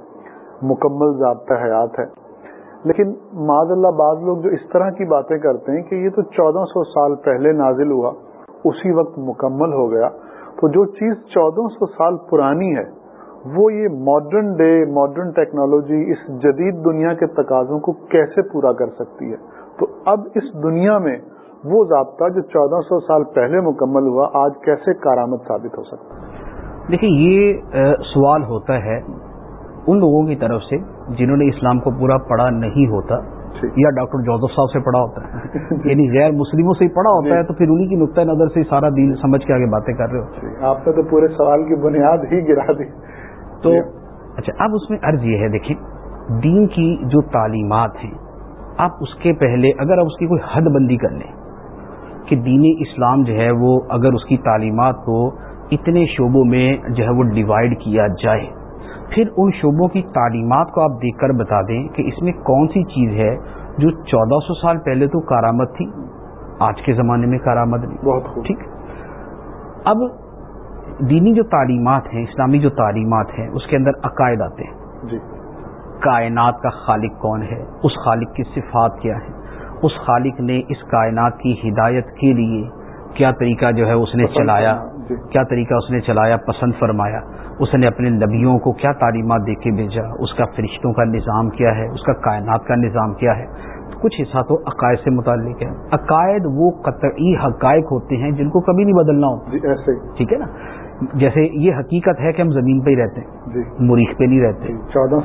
مکمل ضابطہ حیات ہے۔ لیکن معذ اللہ، بعض لوگ جو اس طرح کی باتیں کرتے ہیں کہ یہ تو چودہ سو سال پہلے نازل ہوا، اسی وقت مکمل ہو گیا۔ تو جو چیز چودہ سو سال پرانی ہے، وہ یہ ماڈرن ڈے ماڈرن ٹیکنالوجی اس جدید دنیا کے تقاضوں کو کیسے پورا کر سکتی ہے؟ تو اب اس دنیا میں وہ ضابطہ جو چودہ سو سال پہلے مکمل ہوا آج کیسے کارآمد ثابت ہو سکتا ہے؟ دیکھیے یہ سوال ہوتا ہے ان لوگوں کی طرف سے جنہوں نے اسلام کو پورا پڑھا نہیں ہوتا یا ڈاکٹر جوزف صاحب سے پڑھا ہوتا ہے۔ یعنی غیر مسلموں سے ہی پڑھا ہوتا ہے تو پھر انہیں کی نقطۂ نظر سے سارا دین سمجھ کے آگے باتیں کر رہے ہو آپ نے تو پورے سوال کی بنیاد ہی گرا دی۔ تو اچھا اب اس میں عرض یہ ہے دیکھیں دین کی جو تعلیمات ہیں آپ اس کے پہلے اگر آپ اس کی کوئی حد بندی کر لیں کہ دین اسلام جو ہے وہ اگر اس کی تعلیمات کو اتنے شعبوں میں جو ہے وہ ڈیوائڈ کیا جائے۔ پھر ان شعبوں کی تعلیمات کو آپ دیکھ کر بتا دیں کہ اس میں کون سی چیز ہے جو چودہ سو سال پہلے تو کارآمد تھی آج کے زمانے میں کارآمد نہیں۔ بہت ٹھیک۔ اب دینی جو تعلیمات ہیں اسلامی جو تعلیمات ہیں اس کے اندر عقائد آتے ہیں۔ جی۔ کائنات کا خالق کون ہے؟ اس خالق کی صفات کیا ہے اس خالق نے اس کائنات کی ہدایت کے لیے کیا طریقہ جو ہے اس نے چلایا؟ جی۔ کیا طریقہ اس نے چلایا؟ پسند فرمایا۔ اس نے اپنے نبیوں کو کیا تعلیمات دے کے بھیجا؟ اس کا فرشتوں کا نظام کیا ہے؟ اس کا کائنات کا نظام کیا ہے؟ کچھ حصہ تو عقائد سے متعلق ہے۔ عقائد وہ قطعی حقائق ہوتے ہیں جن کو کبھی نہیں بدلنا ہوتا۔ جی ٹھیک ہے نا؟ جیسے یہ حقیقت ہے کہ ہم زمین پہ ہی رہتے ہیں جی۔ مریخ پہ نہیں رہتے۔ جی،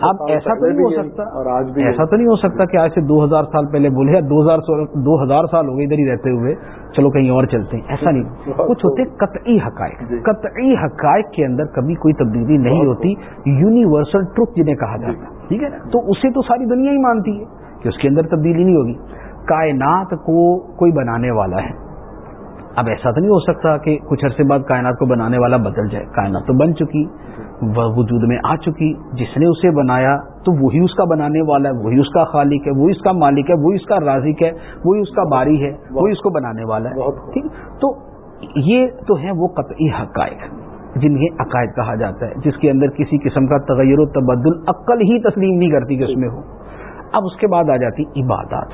اب ایسا تو نہیں ہو سکتا۔ اور آج بھی ایسا تو نہیں ہو سکتا کہ آج سے دو ہزار سال پہلے بولے دو ہزار دو ہزار سال ہو گئے ادھر ہی رہتے ہوئے چلو کہیں اور چلتے ہیں۔ ایسا نہیں۔ کچھ ہوتے قطعی حقائق۔ جی۔ قطعی حقائق کے اندر کبھی کوئی تبدیلی نہیں ہوتی۔ یونیورسل ٹروپ جنہیں کہا۔ جاتا ہے۔ ٹھیک ہے نا؟ تو اسے تو ساری دنیا ہی مانتی ہے کہ اس کے اندر تبدیلی نہیں ہوگی۔ کائنات کو کوئی بنانے والا ہے۔ اب ایسا تو نہیں ہو سکتا کہ کچھ عرصے بعد کائنات کو بنانے والا بدل جائے۔ کائنات تو بن چکی وہ وجود میں آ چکی۔ جس نے اسے بنایا تو وہی اس کا بنانے والا ہے وہی اس کا خالق ہے وہی اس کا مالک ہے وہی اس کا رازق ہے وہی اس کا باری ہے وہی اس کو بنانے والا ہے۔ ٹھیک؟ تو یہ تو ہیں وہ قطعی حقائق جنہیں عقائد کہا جاتا ہے جس کے اندر کسی قسم کا تغیر و تبدل عقل ہی تسلیم نہیں کرتی کہ اس میں ہو۔ اب اس کے بعد آ جاتی عبادات۔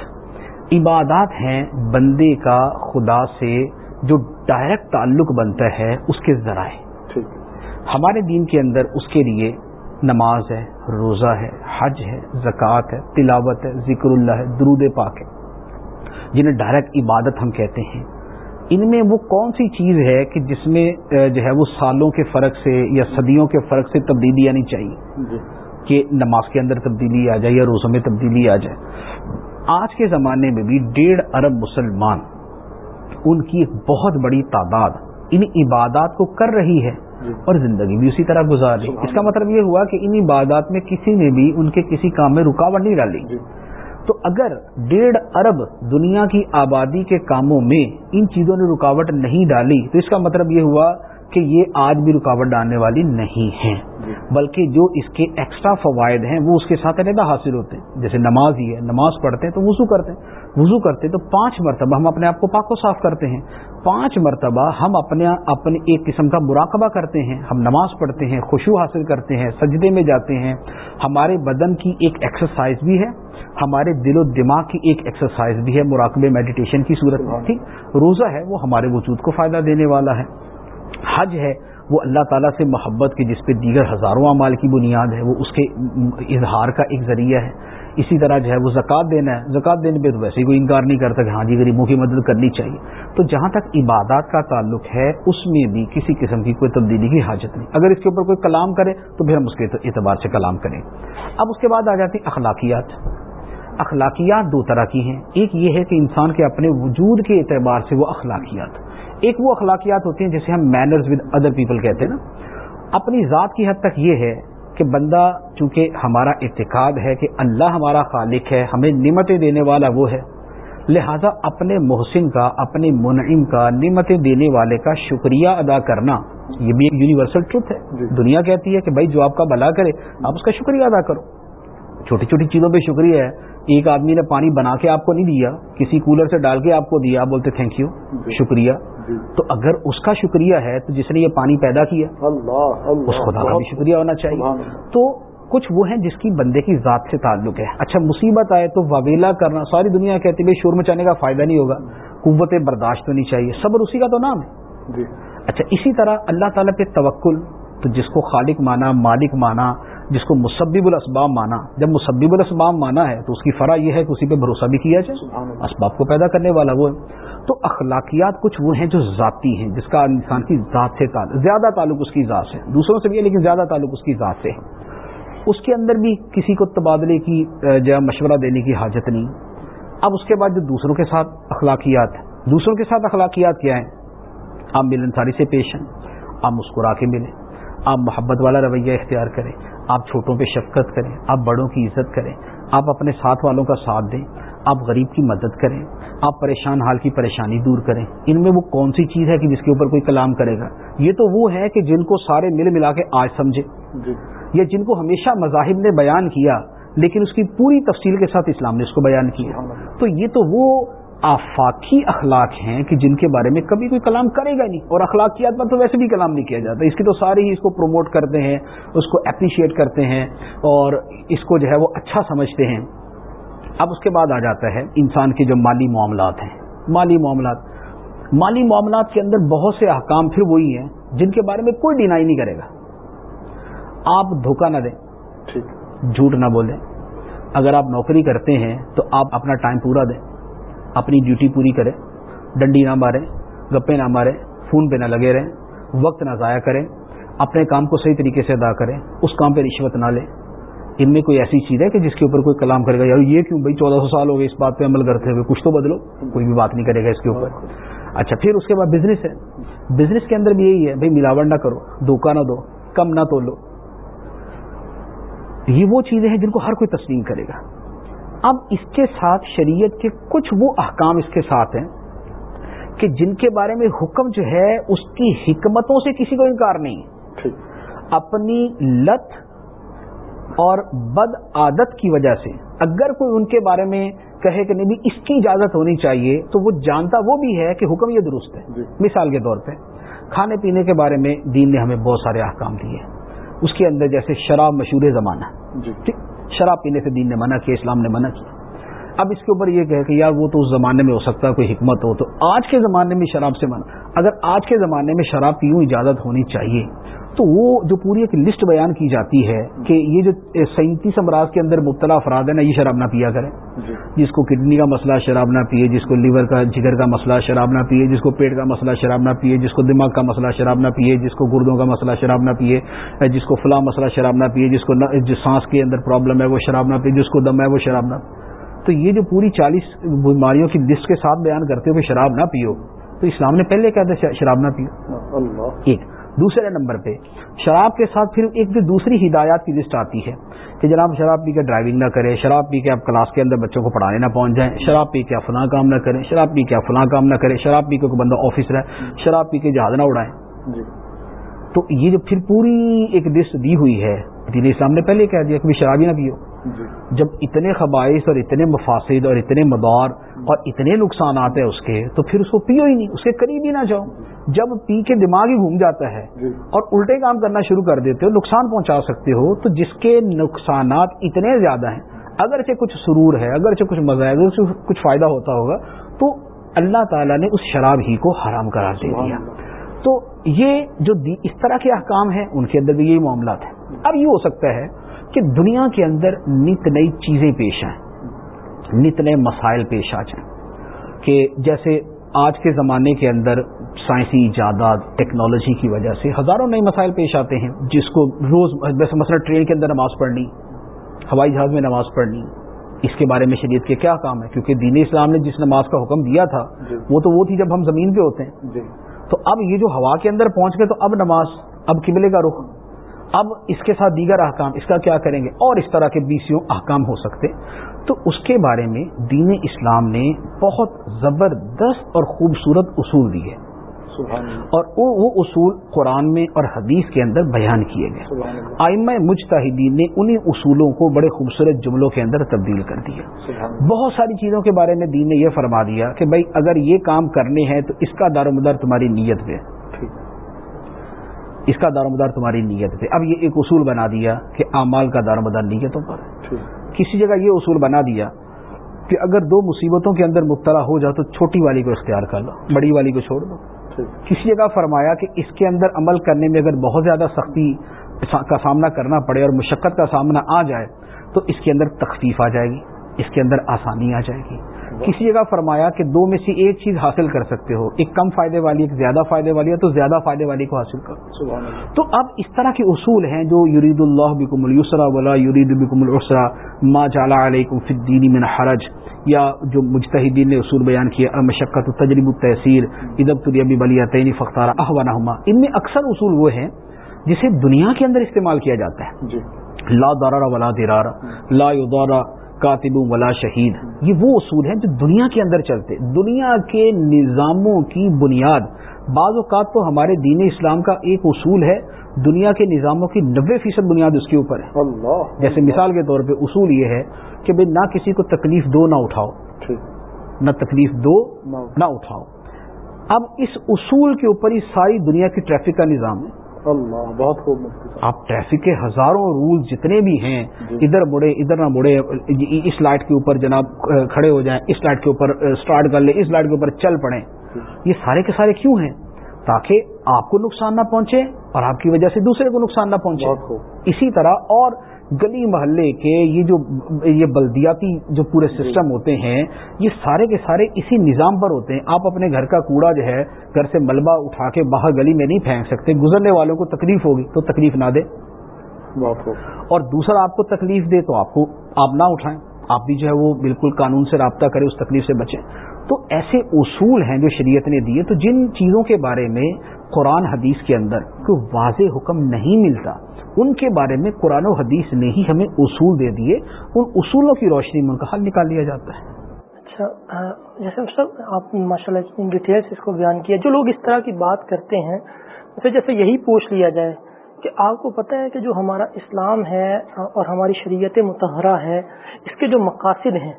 عبادات ہیں بندے کا خدا سے جو ڈائریکٹ تعلق بنتا ہے اس کے ذرائع۔ ہمارے دین کے اندر اس کے لیے نماز ہے روزہ ہے حج ہے زکوٰۃ ہے تلاوت ہے ذکر اللہ ہے درود پاک ہے۔ جنہیں ڈائریکٹ عبادت ہم کہتے ہیں۔ ان میں وہ کون سی چیز ہے کہ جس میں جو ہے وہ سالوں کے فرق سے یا صدیوں کے فرق سے تبدیلی آنی چاہیے؟ جی۔ کہ نماز کے اندر تبدیلی آ جائے یا روزوں میں تبدیلی آ جائے۔ آج کے زمانے میں بھی ڈیڑھ ارب مسلمان ان کی ایک بہت بڑی تعداد ان عبادات کو کر رہی ہے جی۔ اور زندگی بھی اسی طرح گزار رہی۔ اس کا مطلب یہ ہوا کہ ان عبادات میں کسی نے بھی ان کے کسی کام میں رکاوٹ نہیں ڈالی۔ جی۔ تو اگر ڈیڑھ ارب دنیا کی آبادی کے کاموں میں ان چیزوں نے رکاوٹ نہیں ڈالی تو اس کا مطلب یہ ہوا کہ یہ آج بھی رکاوٹ ڈالنے والی نہیں ہیں۔ جی۔ بلکہ جو اس کے ایکسٹرا فوائد ہیں وہ اس کے ساتھ علیحدہ حاصل ہوتے ہیں۔ جیسے نماز ہی ہے نماز پڑھتے ہیں تو وضو کرتے ہیں۔ وضو کرتے تو پانچ مرتبہ ہم اپنے آپ کو پاک و صاف کرتے ہیں۔ پانچ مرتبہ ہم اپنے اپنے ایک قسم کا مراقبہ کرتے ہیں۔ ہم نماز پڑھتے ہیں خوشو حاصل کرتے ہیں سجدے میں جاتے ہیں۔ ہمارے بدن کی ایک ایکسرسائز بھی ہے۔ ہمارے دل و دماغ کی ایک ایکسرسائز بھی ہے۔ مراقبے میڈیٹیشن کی صورت میں۔ ٹھیک؟ روزہ ہے وہ ہمارے وجود کو فائدہ دینے والا ہے۔ حج ہے وہ اللہ تعالیٰ سے محبت کی جس پہ دیگر ہزاروں اعمال کی بنیاد ہے، وہ اس کے اظہار کا ایک ذریعہ ہے۔ اسی طرح جو ہے وہ زکوٰۃ دینا ہے۔ زکوٰۃ دینے پہ تو ویسے ہی کوئی انکار نہیں کرتا کہ ہاں جی غریبوں کی مدد کرنی چاہیے۔ تو جہاں تک عبادات کا تعلق ہے، اس میں بھی کسی قسم کی کوئی تبدیلی کی حاجت نہیں۔ اگر اس کے اوپر کوئی کلام کرے، تو پھر ہم اس کے اعتبار سے کلام کریں۔ اب اس کے بعد آ جاتی اخلاقیات۔ اخلاقیات دو طرح کی ہیں۔ ایک یہ ہے کہ انسان کے اپنے وجود کے اعتبار سے وہ اخلاقیات ایک وہ اخلاقیات ہوتی ہیں جسے ہم مینرز ود ادر پیپل کہتے ہیں نا۔ اپنی ذات کی حد تک یہ ہے کہ بندہ چونکہ ہمارا اعتقاد ہے کہ اللہ ہمارا خالق ہے ہمیں نعمتیں دینے والا وہ ہے لہذا اپنے محسن کا اپنے منعم کا نعمتیں دینے والے کا شکریہ ادا کرنا یہ بھی ایک یونیورسل ٹروتھ ہے۔ جی۔ دنیا کہتی ہے کہ بھائی جو آپ کا بھلا کرے آپ اس کا شکریہ ادا کرو۔ چھوٹی چھوٹی چیزوں پہ شکریہ ہے۔ ایک آدمی نے پانی بنا کے آپ کو نہیں دیا کسی کولر سے ڈال کے آپ کو دیا آپ بولتے تھینک یو جی۔ شکریہ۔ جی تو اگر اس کا شکریہ ہے تو جس نے یہ پانی پیدا کیا اللہ اللہ اس خدا کا بھی شکریہ ہونا چاہیے۔ تو کچھ وہ ہیں جس کی بندے کی ذات سے تعلق ہے۔ اچھا مصیبت آئے تو واویلا کرنا ساری دنیا کہتی ہے شور مچانے کا فائدہ نہیں ہوگا قوت برداشت ہونی چاہیے۔ صبر اسی کا تو نام ہے۔ جی۔ اچھا اسی طرح اللہ تعالیٰ پہ توکل تو جس کو خالق مانا مالک مانا جس کو مسبب الاسباب مانا۔ جب مسبب الاسباب مانا ہے تو اس کی فرا یہ ہے کہ اسی پہ بھروسہ بھی کیا جائے۔ اسباب کو پیدا کرنے والا وہ ہے۔ تو اخلاقیات کچھ وہ ہیں جو ذاتی ہیں جس کا انسان کی ذات سے تعلق زیادہ تعلق اس کی ذات سے۔ دوسروں سے بھی ہے لیکن زیادہ تعلق اس کی ذات سے ہے۔ اس کے اندر بھی کسی کو تبادلے کی جو مشورہ دینے کی حاجت نہیں۔ اب اس کے بعد جو دوسروں کے ساتھ اخلاقیات دوسروں کے ساتھ اخلاقیات کیا ہیں؟ آپ ملنساری سے پیش ہیں۔ آپ مسکرا کے ملیں۔ آپ محبت والا رویہ اختیار کریں آپ چھوٹوں پہ شفقت کریں آپ بڑوں کی عزت کریں آپ اپنے ساتھ والوں کا ساتھ دیں آپ غریب کی مدد کریں آپ پریشان حال کی پریشانی دور کریں۔ ان میں وہ کون سی چیز ہے کہ جس کے اوپر کوئی کلام کرے گا؟ یہ تو وہ ہے کہ جن کو سارے مل ملا کے آج سمجھے۔ جی۔ یا جن کو ہمیشہ مذاہب نے بیان کیا لیکن اس کی پوری تفصیل کے ساتھ اسلام نے اس کو بیان کیا۔ تو یہ تو وہ آفاقی اخلاق ہیں کہ جن کے بارے میں کبھی کوئی کلام کرے گا نہیں اور اخلاقیات پر تو ویسے بھی کلام نہیں کیا جاتا اس کی تو سارے ہی اس کو پروموٹ کرتے ہیں اس کو اپریشیٹ کرتے ہیں اور اس کو جو ہے وہ اچھا سمجھتے ہیں۔ اب اس کے بعد آ جاتا ہے انسان کے جو مالی معاملات ہیں۔ مالی معاملات۔ مالی معاملات کے اندر بہت سے احکام پھر وہی ہیں جن کے بارے میں کوئی ڈینائی نہیں کرے گا۔ آپ دھوکہ نہ دیں۔ جھوٹ نہ بولیں۔ اگر آپ نوکری کرتے ہیں تو آپ اپنا ٹائم پورا دیں۔ اپنی ڈیوٹی پوری کریں ڈنڈی نہ ماریں گپے نہ ماریں فون پہ نہ لگے رہیں وقت نہ ضائع کریں اپنے کام کو صحیح طریقے سے ادا کریں اس کام پہ رشوت نہ لیں ان میں کوئی ایسی چیز ہے کہ جس کے اوپر کوئی کلام کرے گا یار یہ کیوں بھائی چودہ سو سال ہو گئے اس بات پہ عمل کرتے ہوئے، کچھ تو بدلو، کوئی بھی بات نہیں کرے گا اس کے اوپر۔ اچھا پھر اس کے بعد بزنس ہے۔ بزنس کے اندر بھی یہی ہے، بھائی ملاوٹ نہ کرو، دھوکہ نہ دو، کم نہ تو لو یہ وہ چیزیں ہیں جن کو ہر کوئی تسلیم کرے گا۔ اب اس کے ساتھ شریعت کے کچھ وہ احکام اس کے ساتھ ہیں کہ جن کے بارے میں حکم جو ہے اس کی حکمتوں سے کسی کو انکار نہیں اپنی لت اور بد عادت کی وجہ سے اگر کوئی ان کے بارے میں کہے کہ نہیں بھی اس کی اجازت ہونی چاہیے تو وہ جانتا وہ بھی ہے کہ حکم یہ درست ہے۔ جی۔ مثال کے طور پہ کھانے پینے کے بارے میں دین نے ہمیں بہت سارے احکام دیے۔ اس کے اندر جیسے شراب مشہور زمانہ۔ جی۔ شراب پینے سے دین نے منع کیا، اسلام نے منع کیا۔ اب اس کے اوپر یہ کہ یار وہ تو اس زمانے میں ہو سکتا ہے، کوئی حکمت ہو تو آج کے زمانے میں شراب سے منع۔ اگر آج کے زمانے میں شراب پیوں، اجازت ہونی چاہیے۔ تو وہ جو پوری ایک لسٹ بیان کی جاتی ہے کہ یہ جو سینتیس امراض کے اندر مبتلا افراد ہے نا یہ شراب نہ پیا کریں جی۔ جس کو کڈنی کا مسئلہ شراب نہ پیے جس کو لیور کا جگر کا مسئلہ شراب نہ پیے جس کو پیٹ کا مسئلہ شراب نہ پیے جس کو دماغ کا مسئلہ شراب نہ پیے جس کو گردوں کا مسئلہ شراب نہ پیے جس کو فلاں مسئلہ شراب نہ پیے جس کو جس سانس کے اندر پرابلم ہے وہ شراب نہ پیے جس کو دم ہے وہ شراب نہ تو یہ جو پوری چالیس بیماریوں کی لسٹ کے ساتھ بیان کرتے ہوئے شراب نہ پیو تو اسلام نے پہلے کہا تھا شراب نہ پیو ایک دوسرے نمبر پہ شراب کے ساتھ پھر ایک دوسری ہدایات کی لسٹ آتی ہے کہ جناب شراب پی کے ڈرائیونگ نہ کرے شراب پی کے آپ کلاس کے اندر بچوں کو پڑھانے نہ پہنچ جائیں شراب پی کے آپ فلاں کام نہ کریں شراب پی کے آپ فلاں کام نہ کریں شراب پی کے کوئی بندہ آفس رہے شراب پی کے جہاز نہ اڑائیں جی۔ تو یہ جو پھر پوری ایک لسٹ دی ہوئی ہے دین اسلام نے پہلے کہہ دیا کہ شراب ہی نہ پیو۔ جب اتنے خبائش اور اتنے مفاصد اور اتنے مدار اور اتنے نقصانات ہیں اس کے تو پھر اس کو پیو ہی نہیں اس کے قریب ہی نہ جاؤ۔ جب پی کے دماغ ہی گھوم جاتا ہے جی۔ اور الٹے کام کرنا شروع کر دیتے ہو نقصان پہنچا سکتے ہو تو جس کے نقصانات اتنے زیادہ ہیں اگرچہ کچھ سرور ہے اگرچہ کچھ مزہ ہے اگر کچھ فائدہ ہوتا ہوگا تو اللہ تعالیٰ نے اس شراب ہی کو حرام قرار دے دیا۔ تو یہ جو اس طرح کے احکام ہیں ان کے اندر بھی یہی معاملات ہیں۔ اب یہ ہو سکتا ہے کہ دنیا کے اندر نت نئی چیزیں پیش آئیں نت نئے مسائل پیش آ جائیں۔ کہ جیسے آج کے زمانے کے اندر سائنسی ایجادات ٹیکنالوجی کی وجہ سے ہزاروں نئے مسائل پیش آتے ہیں جس کو روز ویسے مثلا ٹرین کے اندر نماز پڑھنی ہوائی جہاز میں نماز پڑھنی اس کے بارے میں شریعت کے کیا کام ہے کیونکہ دین اسلام نے جس نماز کا حکم دیا تھا جی۔ وہ تو وہ تھی جب ہم زمین پہ ہوتے ہیں۔ جی۔ تو اب یہ جو ہوا کے اندر پہنچ گئے تو اب نماز اب قبلے کا رخ۔ اب اس کے ساتھ دیگر احکام اس کا کیا کریں گے؟ اور اس طرح کے بیسوں احکام ہو سکتے۔ تو اس کے بارے میں دین اسلام نے بہت زبردست اور خوبصورت اصول دیے۔ اور وہ اصول قرآن میں اور حدیث کے اندر بیان کیے گئے۔ آئمہ مجتہدین نے انہیں اصولوں کو بڑے خوبصورت جملوں کے اندر تبدیل کر دیا۔ بہت ساری چیزوں کے بارے میں دین نے یہ فرما دیا کہ بھائی اگر یہ کام کرنے ہیں تو اس کا دار و مدار تمہاری نیت پہ۔ اس کا دار مدار تمہاری نیت پہ اب یہ ایک اصول بنا دیا کہ اعمال کا دار مدار نیتوں پر۔ کسی جگہ یہ اصول بنا دیا کہ اگر دو مصیبتوں کے اندر مبتلا ہو جاؤ تو چھوٹی والی کو اختیار کر لو بڑی والی کو چھوڑ دو۔ کسی جگہ فرمایا کہ اس کے اندر عمل کرنے میں اگر بہت زیادہ سختی کا سامنا کرنا پڑے اور مشقت کا سامنا آ جائے تو اس کے اندر تخفیف آ جائے گی اس کے اندر آسانی آ جائے گی۔ کسی جگہ فرمایا کہ دو میں سے ایک چیز حاصل کر سکتے ہو ایک کم فائدے والی ایک زیادہ فائدے والی ہے تو زیادہ فائدے والی کو حاصل کرو۔ تو اب اس طرح کے اصول ہیں جو یرید اللہ بکم السرا ولا یرید بکم السرا ما جالا علیکم فدینی من حرج یا جو مجتہدین نے اصول بیان کیا مشقت تجرب التحصیر ادب تریبی بلی تعینی فختارہ احوانہ ان میں اکثر اصول وہ ہیں جسے دنیا کے اندر استعمال کیا جاتا ہے۔ جی۔ لا دارا ولا درارا لا یدارا کاتب ولا شہید یہ وہ اصول ہیں جو دنیا کے اندر چلتے دنیا کے نظاموں کی بنیاد بعض اوقات تو ہمارے دین اسلام کا ایک اصول ہے۔ دنیا کے نظاموں کی نبے فیصد بنیاد اس کے اوپر ہے۔ اللہ۔ جیسے مثال کے طور پہ اصول یہ ہے کہ بھائی نہ کسی کو تکلیف دو نہ اٹھاؤ۔ نہ تکلیف دو نہ اٹھاؤ۔ اب اس اصول کے اوپر ہی ساری دنیا کی ٹریفک کا نظام ہے۔ اللہ بہت خوب آپ ٹریفک کے ہزاروں رول جتنے بھی ہیں جی۔ ادھر مڑے ادھر نہ مڑے اس لائٹ کے اوپر جناب کھڑے ہو جائیں اس لائٹ کے اوپر سٹارٹ کر لیں اس لائٹ کے اوپر چل پڑیں۔ یہ سارے کے سارے کیوں ہیں؟ تاکہ آپ کو نقصان نہ پہنچے اور آپ کی وجہ سے دوسرے کو نقصان نہ پہنچے۔ اسی طرح اور گلی محلے کے یہ جو یہ بلدیاتی جو پورے سسٹم ہوتے ہیں یہ سارے کے سارے اسی نظام پر ہوتے ہیں۔ آپ اپنے گھر کا کوڑا جو ہے گھر سے ملبہ اٹھا کے باہر گلی میں نہیں پھینک سکتے۔ گزرنے والوں کو تکلیف ہوگی تو تکلیف نہ دے۔ اور دوسرا آپ کو تکلیف دے تو آپ کو آپ نہ اٹھائیں۔ آپ بھی جو ہے وہ بالکل قانون سے رابطہ کریں اس تکلیف سے بچیں۔ تو ایسے اصول ہیں جو شریعت نے دیے تو جن چیزوں کے بارے میں قرآن حدیث کے اندر کوئی واضح حکم نہیں ملتا، ان کے بارے میں قرآن و حدیث نے ہی ہمیں اصول دے دیے، ان اصولوں کی روشنی میں ان کا حل نکال لیا جاتا ہے۔ اچھا جیسے سب، آپ نے ماشاء اللہ ڈیٹیل اس کو بیان کیا، جو لوگ اس طرح کی بات کرتے ہیں، اسے جیسے یہی پوچھ لیا جائے کہ آپ کو پتہ ہے کہ جو ہمارا اسلام ہے اور ہماری شریعت متحرہ ہے، اس کے جو مقاصد ہیں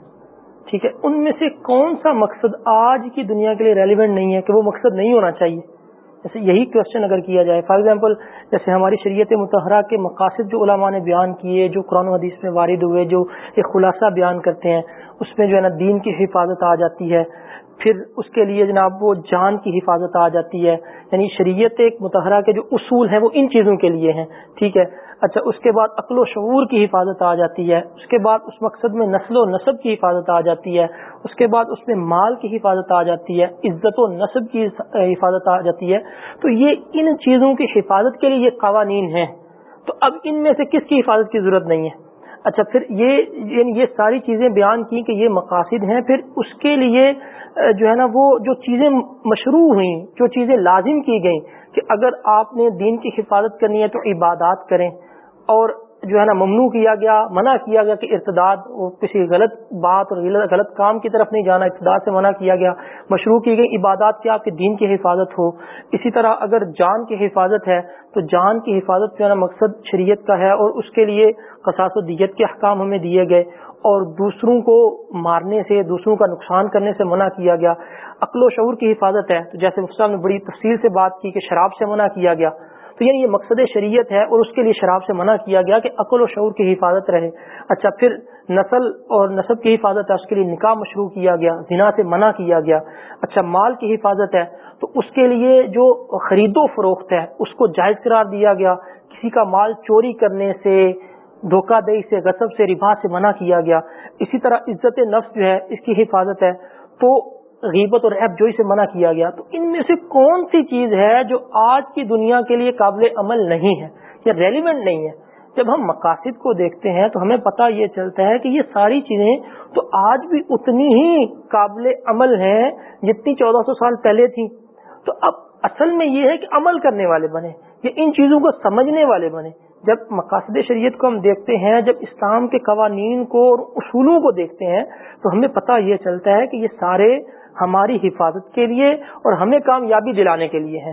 ٹھیک ہے، ان میں سے کون سا مقصد آج کی دنیا کے لیے ریلیونٹ نہیں ہے کہ وہ مقصد نہیں ہونا چاہیے؟ جیسے یہی کوشچن اگر کیا جائے فار ایگزامپل جیسے ہماری شریعت متحرہ کے مقاصد جو علماء نے بیان کیے، جو قرآن و حدیث میں وارد ہوئے، جو ایک خلاصہ بیان کرتے ہیں اس میں جو ہے نا دین کی حفاظت آ جاتی ہے، پھر اس کے لیے جناب وہ جان کی حفاظت آ جاتی ہے۔ یعنی شریعت ایک متحرہ کے جو اصول ہیں وہ ان چیزوں کے لیے ہیں، ٹھیک ہے؟ اچھا اس کے بعد عقل و شعور کی حفاظت آ جاتی ہے، اس کے بعد اس مقصد میں نسل و نصب کی حفاظت آ جاتی ہے، اس کے بعد اس میں مال کی حفاظت آ جاتی ہے، عزت و نصب کی حفاظت آ جاتی ہے۔ تو یہ ان چیزوں کی حفاظت کے لیے یہ قوانین ہیں۔ تو اب ان میں سے کس کی حفاظت کی ضرورت نہیں ہے؟ اچھا پھر یہ یعنی یہ ساری چیزیں بیان کی کہ یہ مقاصد ہیں، پھر اس کے لیے جو ہے نا، وہ جو چیزیں مشروع ہوئیں، جو چیزیں لازم کی گئیں کہ اگر آپ نے دین کی حفاظت کرنی ہے تو عبادات کریں، اور جو ہے نا، ممنوع کیا گیا، منع کیا گیا کہ ارتداد کسی غلط بات اور غلط کام کی طرف نہیں جانا، ارتداد سے منع کیا گیا، مشروع کی گئی عبادات کی آپ کے دین کی حفاظت ہو۔ اسی طرح اگر جان کی حفاظت ہے، تو جان کی حفاظت جو ہے نا، مقصد شریعت کا ہے، اور اس کے لیے قصاص و دیت کے احکام ہمیں دیے گئے اور دوسروں کو مارنے سے، دوسروں کا نقصان کرنے سے منع کیا گیا۔ عقل و شعور کی حفاظت ہے۔ تو جیسے مفت نے بڑی تفصیل سے بات کی کہ شراب سے منع کیا گیا۔ تو یعنی یہ مقصد شریعت ہے اور اس کے لیے شراب سے منع کیا گیا کہ عقل و شعور کی حفاظت رہے۔ اچھا پھر نسل اور نصب کی حفاظت ہے، اس کے لیے نکاح مشروع کیا گیا، زنا سے منع کیا گیا۔ اچھا مال کی حفاظت ہے۔ تو اس کے لیے جو خرید و فروخت ہے، اس کو جائز قرار دیا گیا۔ کسی کا مال چوری کرنے سے دھوکہ دہی سے، غصب سے، ربا سے منع کیا گیا۔ اسی طرح عزت نفس جو ہے، اس کی حفاظت ہے۔ تو غیبت اور عیب جوئی سے منع کیا گیا۔ تو ان میں سے کون سی چیز ہے جو آج کی دنیا کے لیے قابل عمل نہیں ہے یا ریلیونٹ نہیں ہے؟ جب ہم مقاصد کو دیکھتے ہیں تو ہمیں پتہ یہ چلتا ہے کہ یہ ساری چیزیں تو آج بھی اتنی ہی قابل عمل ہیں جتنی چودہ سو سال پہلے تھی۔ تو اب اصل میں یہ ہے کہ عمل کرنے والے بنے، یا ان چیزوں کو سمجھنے والے بنے۔ جب مقاصد شریعت کو ہم دیکھتے ہیں، جب اسلام کے قوانین کو اور اصولوں کو دیکھتے ہیں، تو ہمیں پتہ یہ چلتا ہے کہ یہ سارے ہماری حفاظت کے لیے اور ہمیں کامیابی دلانے کے لیے ہے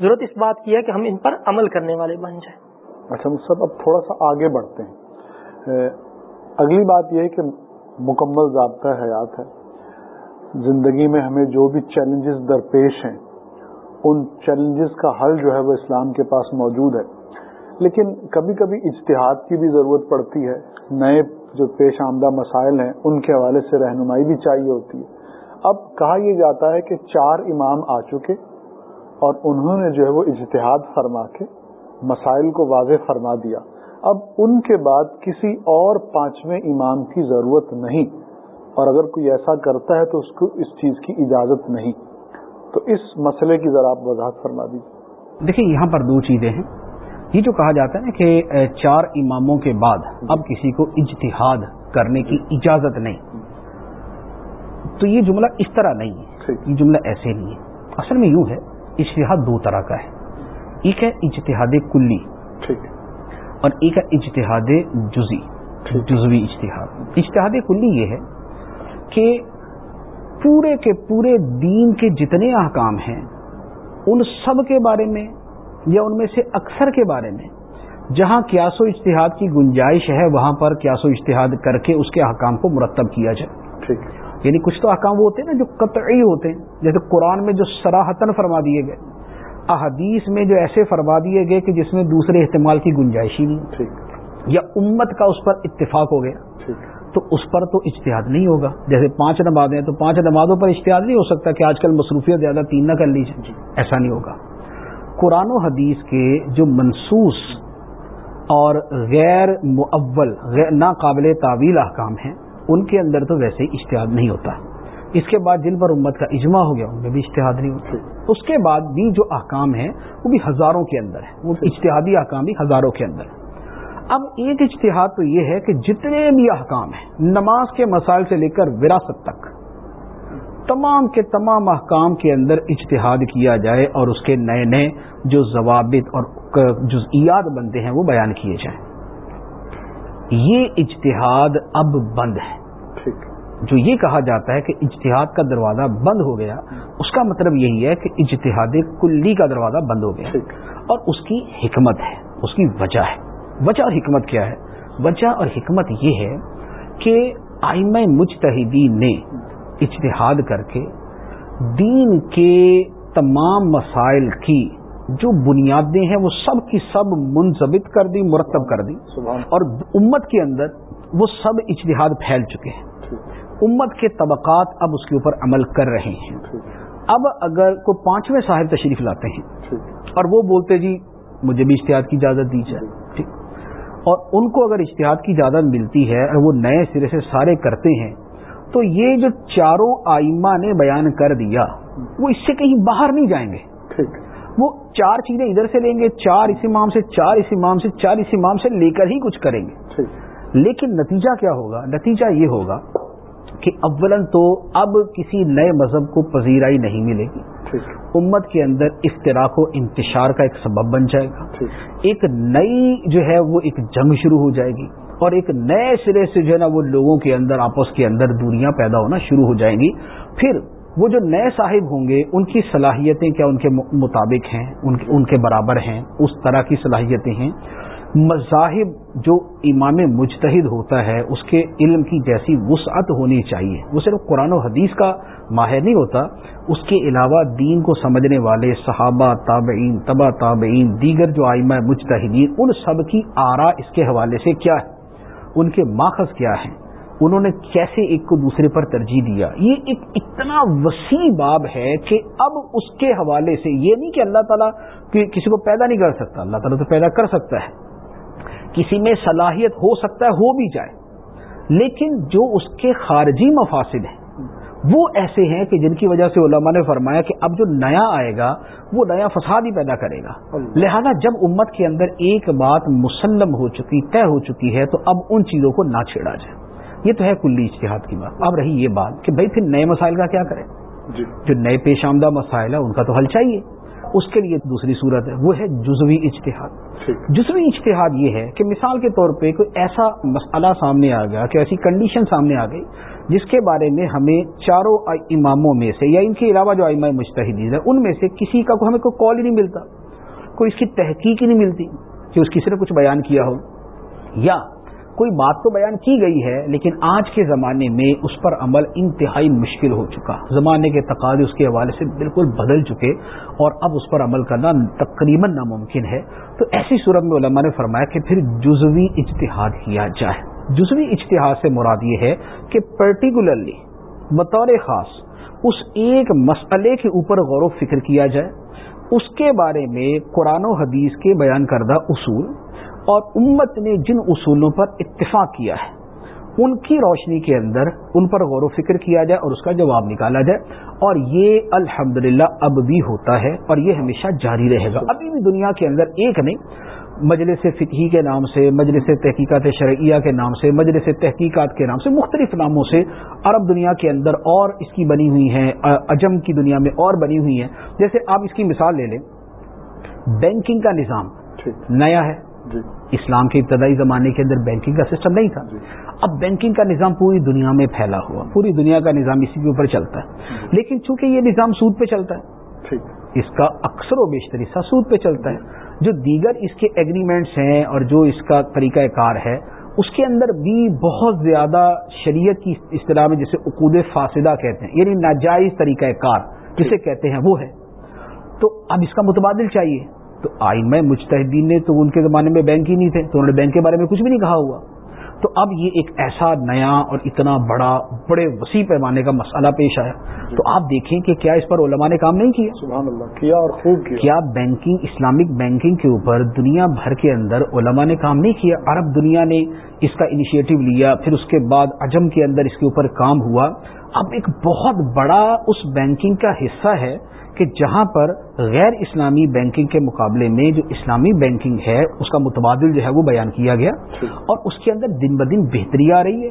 ضرورت اس بات کی ہے کہ ہم ان پر عمل کرنے والے بن جائیں۔ اچھا مصحف اب تھوڑا سا آگے بڑھتے ہیں۔ اگلی بات یہ ہے کہ مکمل ضابطہ حیات ہے۔ زندگی میں ہمیں جو بھی چیلنجز درپیش ہیں، ان چیلنجز کا حل جو ہے وہ اسلام کے پاس موجود ہے۔ لیکن کبھی کبھی اجتہاد کی بھی ضرورت پڑتی ہے۔ نئے جو پیش آمدہ مسائل ہیں، ان کے حوالے سے رہنمائی بھی چاہیے ہوتی ہے۔ اب کہا یہ جاتا ہے کہ چار امام آ چکے اور انہوں نے جو ہے وہ اجتہاد فرما کے مسائل کو واضح فرما دیا۔ اب ان کے بعد کسی اور پانچویں امام کی ضرورت نہیں۔ اور اگر کوئی ایسا کرتا ہے تو اس کو اس چیز کی اجازت نہیں۔ تو اس مسئلے کی ذرا آپ وضاحت فرما دیجیے دیکھیں یہاں پر دو چیزیں ہیں۔ یہ جو کہا جاتا ہے کہ چار اماموں کے بعد اب کسی کو اجتہاد کرنے کی اجازت نہیں۔ تو یہ جملہ اس طرح نہیں ہے۔ یہ جملہ ایسے نہیں ہے۔ اصل میں یوں ہے اشتہاد دو طرح کا ہے۔ ایک ہے اجتہاد کلی اور ایک ہے اجتہاد جزی جزوی اشتہاد اشتہاد کلی یہ ہے کہ پورے کے پورے دین کے جتنے احکام ہیں ان سب کے بارے میں یا ان میں سے اکثر کے بارے میں جہاں کیاس و اشتہاد کی گنجائش ہے وہاں پر کیاس و اشتہاد کر کے اس کے احکام کو مرتب کیا جائے۔ یعنی کچھ تو احکام وہ ہوتے ہیں نا جو قطعی ہوتے ہیں جیسے قرآن میں جو سراہتن فرما دیے گئے احادیث میں جو ایسے فرما دیے گئے کہ جس میں دوسرے احتمال کی گنجائش ہی نہیں۔ یا امت کا اس پر اتفاق ہو گیا تو اس پر تو اشتہاد نہیں ہوگا۔ جیسے پانچ نمازیں تو پانچ نمازوں پر اشتہاد نہیں ہو سکتا کہ آج کل مصروفیت زیادہ تین نہ کر لیجیے ایسا نہیں ہوگا۔ قرآن و حدیث کے جو منصوص اور غیر معول غیر ناقابل تعویل احکام ہیں، ان کے اندر تو ویسے ہی اشتہاد نہیں ہوتا۔ اس کے بعد جن پر امت کا اجماع ہو گیا، ان میں بھی اشتہاد نہیں ہوتا۔ اس کے بعد بھی جو احکام ہیں، وہ بھی ہزاروں کے اندر ہے وہ اشتہادی احکام بھی ہزاروں کے اندر ہے اب ایک اشتہاد تو یہ ہے کہ جتنے بھی احکام ہیں، نماز کے مسائل سے لے کر وراثت تک تمام کے تمام احکام کے اندر اجتہاد کیا جائے اور اس کے نئے نئے جو ضوابط اور جزئیات بنتے ہیں وہ بیان کیے جائیں۔ یہ اجتہاد اب بند ہے۔ جو یہ کہا جاتا ہے کہ اجتہاد کا دروازہ بند ہو گیا اس کا مطلب یہی ہے کہ اجتہاد کلی کا دروازہ بند ہو گیا۔ اور اس کی حکمت ہے اس کی وجہ ہے۔ وجہ اور حکمت کیا ہے؟ وجہ اور حکمت یہ ہے کہ آئمہ مجتہدین نے اجتہاد کر کے دین کے تمام مسائل کی جو بنیادیں ہیں وہ سب کی سب منظمت کر دی مرتب کر دی۔ اور امت کے اندر وہ سب اجتہاد پھیل چکے ہیں۔ امت کے طبقات اب اس کے اوپر عمل کر رہے ہیں۔ اب اگر کوئی پانچویں صاحب تشریف لاتے ہیں اور وہ بولتے جی مجھے بھی اشتہاد کی اجازت دی جائے ٹھیک۔ اور ان کو اگر اشتہاد کی اجازت ملتی ہے اور وہ نئے سرے سے سارے کرتے ہیں تو یہ جو چاروں آئمہ نے بیان کر دیا وہ اس سے کہیں باہر نہیں جائیں گے۔ وہ چار چیزیں ادھر سے لیں گے چار اس امام سے چار اس امام سے چار اس امام سے لے کر ہی کچھ کریں گے۔ لیکن نتیجہ کیا ہوگا؟ نتیجہ یہ ہوگا کہ اولن تو اب کسی نئے مذہب کو پذیرائی نہیں ملے۔ گی امت کے اندر افطراک و انتشار کا ایک سبب بن جائے گا۔ ایک نئی جو ہے وہ ایک جنگ شروع ہو جائے گی۔ اور ایک نئے سرے سے جو ہے نا وہ لوگوں کے اندر، آپس کے اندر دوریاں پیدا ہونا شروع ہو جائیں گی۔ پھر وہ جو نئے صاحب ہوں گے، ان کی صلاحیتیں کیا ان کے مطابق ہیں؟ ان کے برابر ہیں؟ اس طرح کی صلاحیتیں ہیں۔ مذاہب جو امام مجتہد ہوتا ہے، اس کے علم کی جیسی وسعت ہونی چاہیے۔ وہ صرف قرآن و حدیث کا ماہر نہیں ہوتا، اس کے علاوہ دین کو سمجھنے والے صحابہ، تابعین، تبا تابعین، دیگر جو آئمہ مجتہدین، ان سب کی آرا اس کے حوالے سے کیا ہے؟ ان کے ماخذ کیا ہیں؟ انہوں نے کیسے ایک کو دوسرے پر ترجیح دیا؟ یہ ایک اتنا وسیع باب ہے کہ اب اس کے حوالے سے یہ نہیں کہ اللہ تعالیٰ کسی کو پیدا نہیں کر سکتا، اللہ تعالیٰ تو پیدا کر سکتا ہے۔ کسی میں صلاحیت ہو سکتا ہے، ہو بھی جائے۔ لیکن جو اس کے خارجی مفاصل ہیں وہ ایسے ہیں کہ جن کی وجہ سے علماء نے فرمایا کہ اب جو نیا آئے گا وہ نیا فساد ہی پیدا کرے گا۔ لہذا جب امت کے اندر ایک بات مسلم ہو چکی طے ہو چکی ہے تو اب ان چیزوں کو نہ چھیڑا جائے۔ یہ تو ہے کلی اشتہاد کی بات۔ اب رہی یہ بات کہ بھائی پھر نئے مسائل کا کیا کریں؟ جی۔ جو نئے پیش آمدہ مسائل ہے ان کا تو حل چاہیے۔ اس کے لیے دوسری صورت ہے وہ ہے جزوی اجتہاد۔ جزوی اجتہاد یہ ہے کہ مثال کے طور پہ کوئی ایسا مسئلہ سامنے آ گیا کہ ایسی کنڈیشن سامنے آ گئی جس کے بارے میں ہمیں چاروں اماموں میں سے یا ان کے علاوہ جو آئمہ مشتحدین ہیں ان میں سے کسی کا ہمیں کوئی کال ہی نہیں ملتا کوئی اس کی تحقیق ہی نہیں ملتی کہ اس کسی نے کچھ بیان کیا ہو۔ یا کوئی بات تو بیان کی گئی ہے، لیکن آج کے زمانے میں اس پر عمل انتہائی مشکل ہو چکا۔ زمانے کے تقاضے اس کے حوالے سے بالکل بدل چکے اور اب اس پر عمل کرنا تقریباً ناممکن ہے۔ تو ایسی صورت میں علماء نے فرمایا کہ پھر جزوی اجتہاد کیا جائے۔ جزوی اجتہاد سے مراد یہ ہے کہ پرٹیکولرلی بطور خاص اس ایک مسئلے کے اوپر غور و فکر کیا جائے۔ اس کے بارے میں قرآن و حدیث کے بیان کردہ اصول اور امت نے جن اصولوں پر اتفاق کیا ہے ان کی روشنی کے اندر ان پر غور و فکر کیا جائے اور اس کا جواب نکالا جائے۔ اور یہ الحمد اب بھی ہوتا ہے اور یہ ہمیشہ جاری رہے گا۔ ابھی بھی دنیا کے اندر ایک نہیں مجلس فقہی کے نام سے مجلس تحقیقات شرعیہ کے نام سے مجلس تحقیقات کے نام سے مختلف ناموں سے عرب دنیا کے اندر اور اس کی بنی ہوئی ہیں اجم کی دنیا میں اور بنی ہوئی ہیں۔ جیسے آپ اس کی مثال لے لیں۔ بینکنگ کا نظام نیا ہے۔ اسلام کے ابتدائی زمانے کے اندر بینکنگ کا سسٹم نہیں تھا۔ جی۔ اب بینکنگ کا نظام پوری دنیا میں پھیلا ہوا پوری دنیا کا نظام اسی کے اوپر چلتا ہے۔ جی۔ لیکن چونکہ یہ نظام سود پہ چلتا ہے اس کا اکثر و بیشتر حصہ سود پہ چلتا ہے۔ جو دیگر اس کے ایگریمنٹس ہیں اور جو اس کا طریقہ کار ہے اس کے اندر بھی بہت زیادہ شریعت کی اصطلاح میں جسے عقود فاصدہ کہتے ہیں یعنی ناجائز طریقہ کار جسے کہتے ہیں وہ ہے۔ تو اب اس کا متبادل چاہیے۔ تو آئین میں مجتہدین نے تو ان کے زمانے میں بینک ہی نہیں تھے تو انہوں نے بینک کے بارے میں کچھ بھی نہیں کہا ہوا۔ تو اب یہ ایک ایسا نیا اور اتنا بڑا بڑے وسیع پیمانے کا مسئلہ پیش آیا۔ تو آپ دیکھیں کہ کیا اس پر علماء نے کام نہیں کیا؟ سبحان اللہ کیا اور خوب کیا۔ کیا بینکنگ اسلامک بینکنگ کے اوپر دنیا بھر کے اندر علماء نے کام نہیں کیا؟ عرب دنیا نے اس کا انیشیٹو لیا پھر اس کے بعد عجم کے اندر اس کے اوپر کام ہوا۔ اب ایک بہت بڑا اس بینکنگ کا حصہ ہے کہ جہاں پر غیر اسلامی بینکنگ کے مقابلے میں جو اسلامی بینکنگ ہے، اس کا متبادل جو ہے وہ بیان کیا گیا۔ اور اس کے اندر دن بدن بہتری آ رہی ہے۔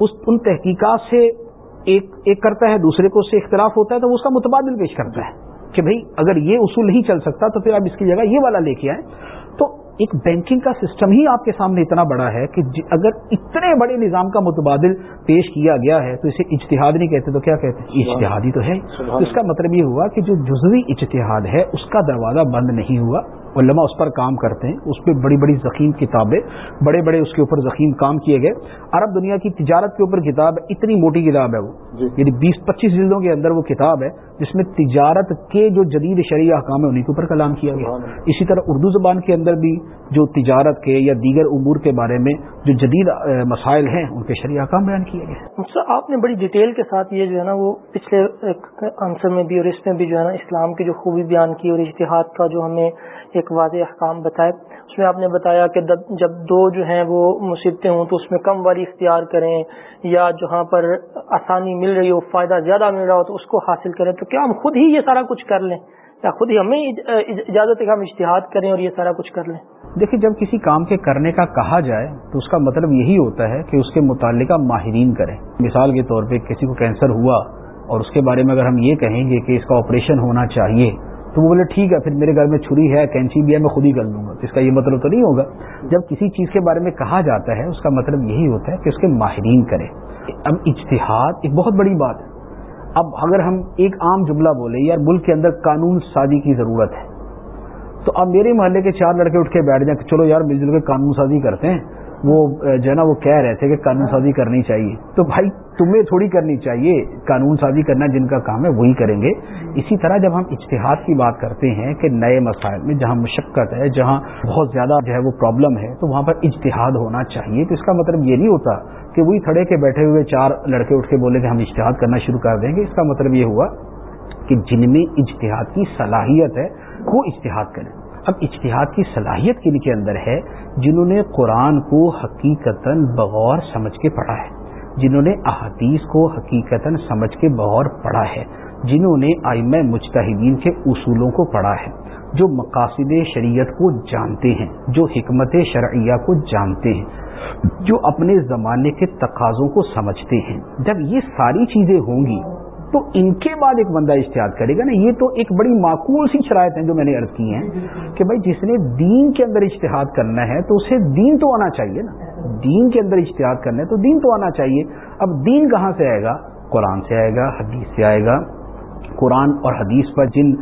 اس ان تحقیقات سے ایک ایک کرتا ہے، دوسرے کو اس سے اختلاف ہوتا ہے، تو وہ اس کا متبادل پیش کرتا ہے کہ بھئی اگر یہ اصول نہیں چل سکتا، تو پھر آپ اس کی جگہ یہ والا لے کے آئیں۔ تو ایک بینکنگ کا سسٹم ہی آپ کے سامنے اتنا بڑا ہے کہ اگر اتنے بڑے نظام کا متبادل پیش کیا گیا ہے تو اسے اجتہاد نہیں کہتے تو کیا کہتے ہیں؟ اجتہادی تو ہے۔ اس کا مطلب یہ ہوا کہ جو جزوی اجتہاد ہے اس کا دروازہ بند نہیں ہوا۔ علماء اس پر کام کرتے ہیں اس پہ بڑی بڑی زخیم کتابیں بڑے بڑے اس کے اوپر زخیم کام کیے گئے۔ عرب دنیا کی تجارت کے اوپر کتاب ہے اتنی موٹی کتاب ہے وہ۔ جی۔ یعنی بیس پچیس جلدوں کے اندر وہ کتاب ہے جس میں تجارت کے جو جدید شرعی احکام ہے انہیں کے اوپر کلام کیا گیا۔ اسی طرح اردو زبان کے اندر بھی جو تجارت کے یا دیگر امور کے بارے میں جو جدید مسائل ہیں ان کے شرعی احکام بیان کیے گئے۔ آپ نے بڑی ڈیٹیل کے ساتھ یہ جو ہے نا وہ پچھلے آنسر میں بھی اور اس میں بھی جو ہے نا اسلام کی جو خوبی بیان کی اور اشتہاد کا جو ہمیں ایک واضح احکام بتائے۔ اس میں آپ نے بتایا کہ جب دو جو ہیں وہ مصیبتیں ہوں تو اس میں کم والی اختیار کریں یا جہاں پر آسانی مل رہی ہو، فائدہ زیادہ مل رہا ہو تو اس کو حاصل کریں۔ تو کیا ہم خود ہی یہ سارا کچھ کر لیں؟ یا خود ہی ہمیں اجازت ہے کہ ہم اشتہاد کریں اور یہ سارا کچھ کر لیں؟ دیکھیے، جب کسی کام کے کرنے کا کہا جائے تو اس کا مطلب یہی ہوتا ہے کہ اس کے متعلقہ ماہرین کریں۔ مثال کے طور پہ کسی کو کینسر ہوا اور اس کے بارے میں اگر ہم یہ کہیں گے کہ اس کا آپریشن ہونا چاہیے تو وہ بولے ٹھیک ہے، پھر میرے گھر میں چھری ہے، کینچی بھی ہے، میں خود ہی کر لوں گا۔ اس کا یہ مطلب تو نہیں ہوگا۔ جب کسی چیز کے بارے میں کہا جاتا ہے، اس کا مطلب یہی ہوتا ہے کہ اس کے ماہرین کریں۔ اب اجتہاد ایک بہت بڑی بات ہے۔ اب اگر ہم ایک عام جملہ بولے یار ملک کے اندر قانون سازی کی ضرورت ہے۔ تو اب میرے محلے کے چار لڑکے اٹھ کے بیٹھ جائیں کہ چلو یار مل جل کے قانون سازی کرتے ہیں۔ وہ جو ہے نا، وہ کہہ رہے تھے کہ قانون سازی کرنی چاہیے۔ تو بھائی تمہیں تھوڑی کرنی چاہیے۔ قانون سازی کرنا جن کا کام ہے وہی کریں گے۔ اسی طرح جب ہم اشتہاد کی بات کرتے ہیں کہ نئے مسائل میں جہاں مشقت ہے، جہاں بہت زیادہ جو ہے وہ پرابلم ہے، تو وہاں پر اجتہاد ہونا چاہیے۔ تو اس کا مطلب یہ نہیں ہوتا کہ وہی کھڑے کے بیٹھے ہوئے چار لڑکے اٹھ کے بولے کہ ہم اشتہاد کرنا شروع کر دیں گے۔ اس کا مطلب یہ ہوا کہ جن میں اجتہاد کی صلاحیت ہے، وہ اشتہاد کریں۔ اب اجتہاد کی صلاحیت کن کے اندر ہے جنہوں نے قرآن کو حقیقت بغور سمجھ کے پڑھا ہے، جنہوں نے احادیث کو حقیقت سمجھ کے بغور پڑھا ہے، جنہوں نے آئمہ مجتہدین کے اصولوں کو پڑھا ہے، جو مقاصد شریعت کو جانتے ہیں، جو حکمت شرعیہ کو جانتے ہیں، جو اپنے زمانے کے تقاضوں کو سمجھتے ہیں۔ جب یہ ساری چیزیں ہوں گی تو ان کے بعد ایک بندہ اشتہار کرے گا نا، یہ تو ایک بڑی معقول سی شرائط ہیں جو میں نے عرض کی ہیں کہ بھائی جس نے دین کے اندر اشتہاد کرنا ہے تو اسے دین تو آنا چاہیے نا۔ دین کے اندر اشتہاد کرنا ہے تو دین تو آنا چاہیے۔ اب دین کہاں سے آئے گا؟ قرآن سے آئے گا، حدیث سے آئے گا۔ قرآن اور حدیث پر جن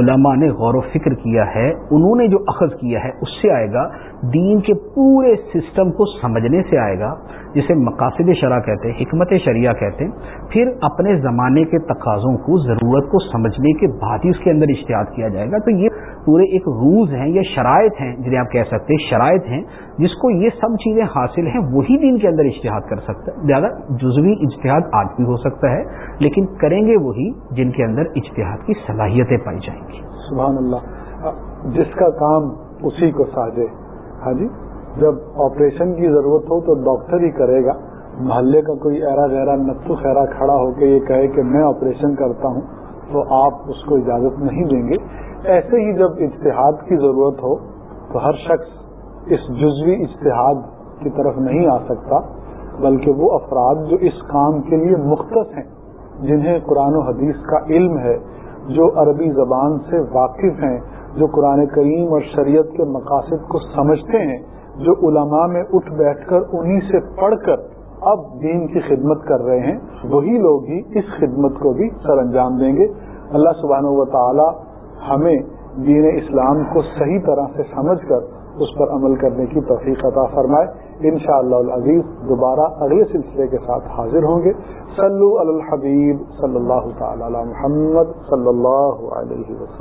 علماء نے غور و فکر کیا ہے، انہوں نے جو اخذ کیا ہے، اس سے آئے گا، دین کے پورے سسٹم کو سمجھنے سے آئے گا، جسے مقاصد شرح کہتے ہیں، حکمت شریعہ کہتے ہیں۔ پھر اپنے زمانے کے تقاضوں کو، ضرورت کو سمجھنے کے بعد ہی اس کے اندر اشتہاد کیا جائے گا۔ تو یہ پورے ایک روز ہیں یا شرائط ہیں، جنہیں آپ کہہ سکتے ہیں، شرائط ہیں، جس کو یہ سب چیزیں حاصل ہیں، وہی دین کے اندر اشتہاد کر سکتا ہے۔ زیادہ جزوی اجتہاد آج بھی ہو سکتا ہے، لیکن کریں گے وہی جن کے کے اندر اجتہاد کی صلاحیتیں پائی جائیں گی۔ سبحان اللہ۔ جس کا کام اسی کو ساجے۔ ہاں جی؟ جب آپریشن کی ضرورت ہو تو ڈاکٹر ہی کرے گا۔ محلے کا کوئی ایرا غیرا نتو خیرا کھڑا ہو کے یہ کہے کہ میں آپریشن کرتا ہوں تو آپ اس کو اجازت نہیں دیں گے۔ ایسے ہی جب اجتہاد کی ضرورت ہو تو ہر شخص اس جزوی اجتہاد کی طرف نہیں آ سکتا، بلکہ وہ افراد جو اس کام کے لیے مختص ہیں جنہیں قرآن و حدیث کا علم ہے، جو عربی زبان سے واقف ہیں، جو قرآن کریم اور شریعت کے مقاصد کو سمجھتے ہیں، جو علماء میں اٹھ بیٹھ کر انہی سے پڑھ کر اب دین کی خدمت کر رہے ہیں، وہی لوگ ہی اس خدمت کو بھی سر انجام دیں گے۔ اللہ سبحانہ و تعالی ہمیں دین اسلام کو صحیح طرح سے سمجھ کر اس پر عمل کرنے کی توفیق عطا فرمائے۔ ان شاء اللہ العزیز دوبارہ اگلے سلسلے کے ساتھ حاضر ہوں گے۔ صلو علی الحبیب صلی اللہ تعالی علی محمد صلی اللہ علیہ وسلم۔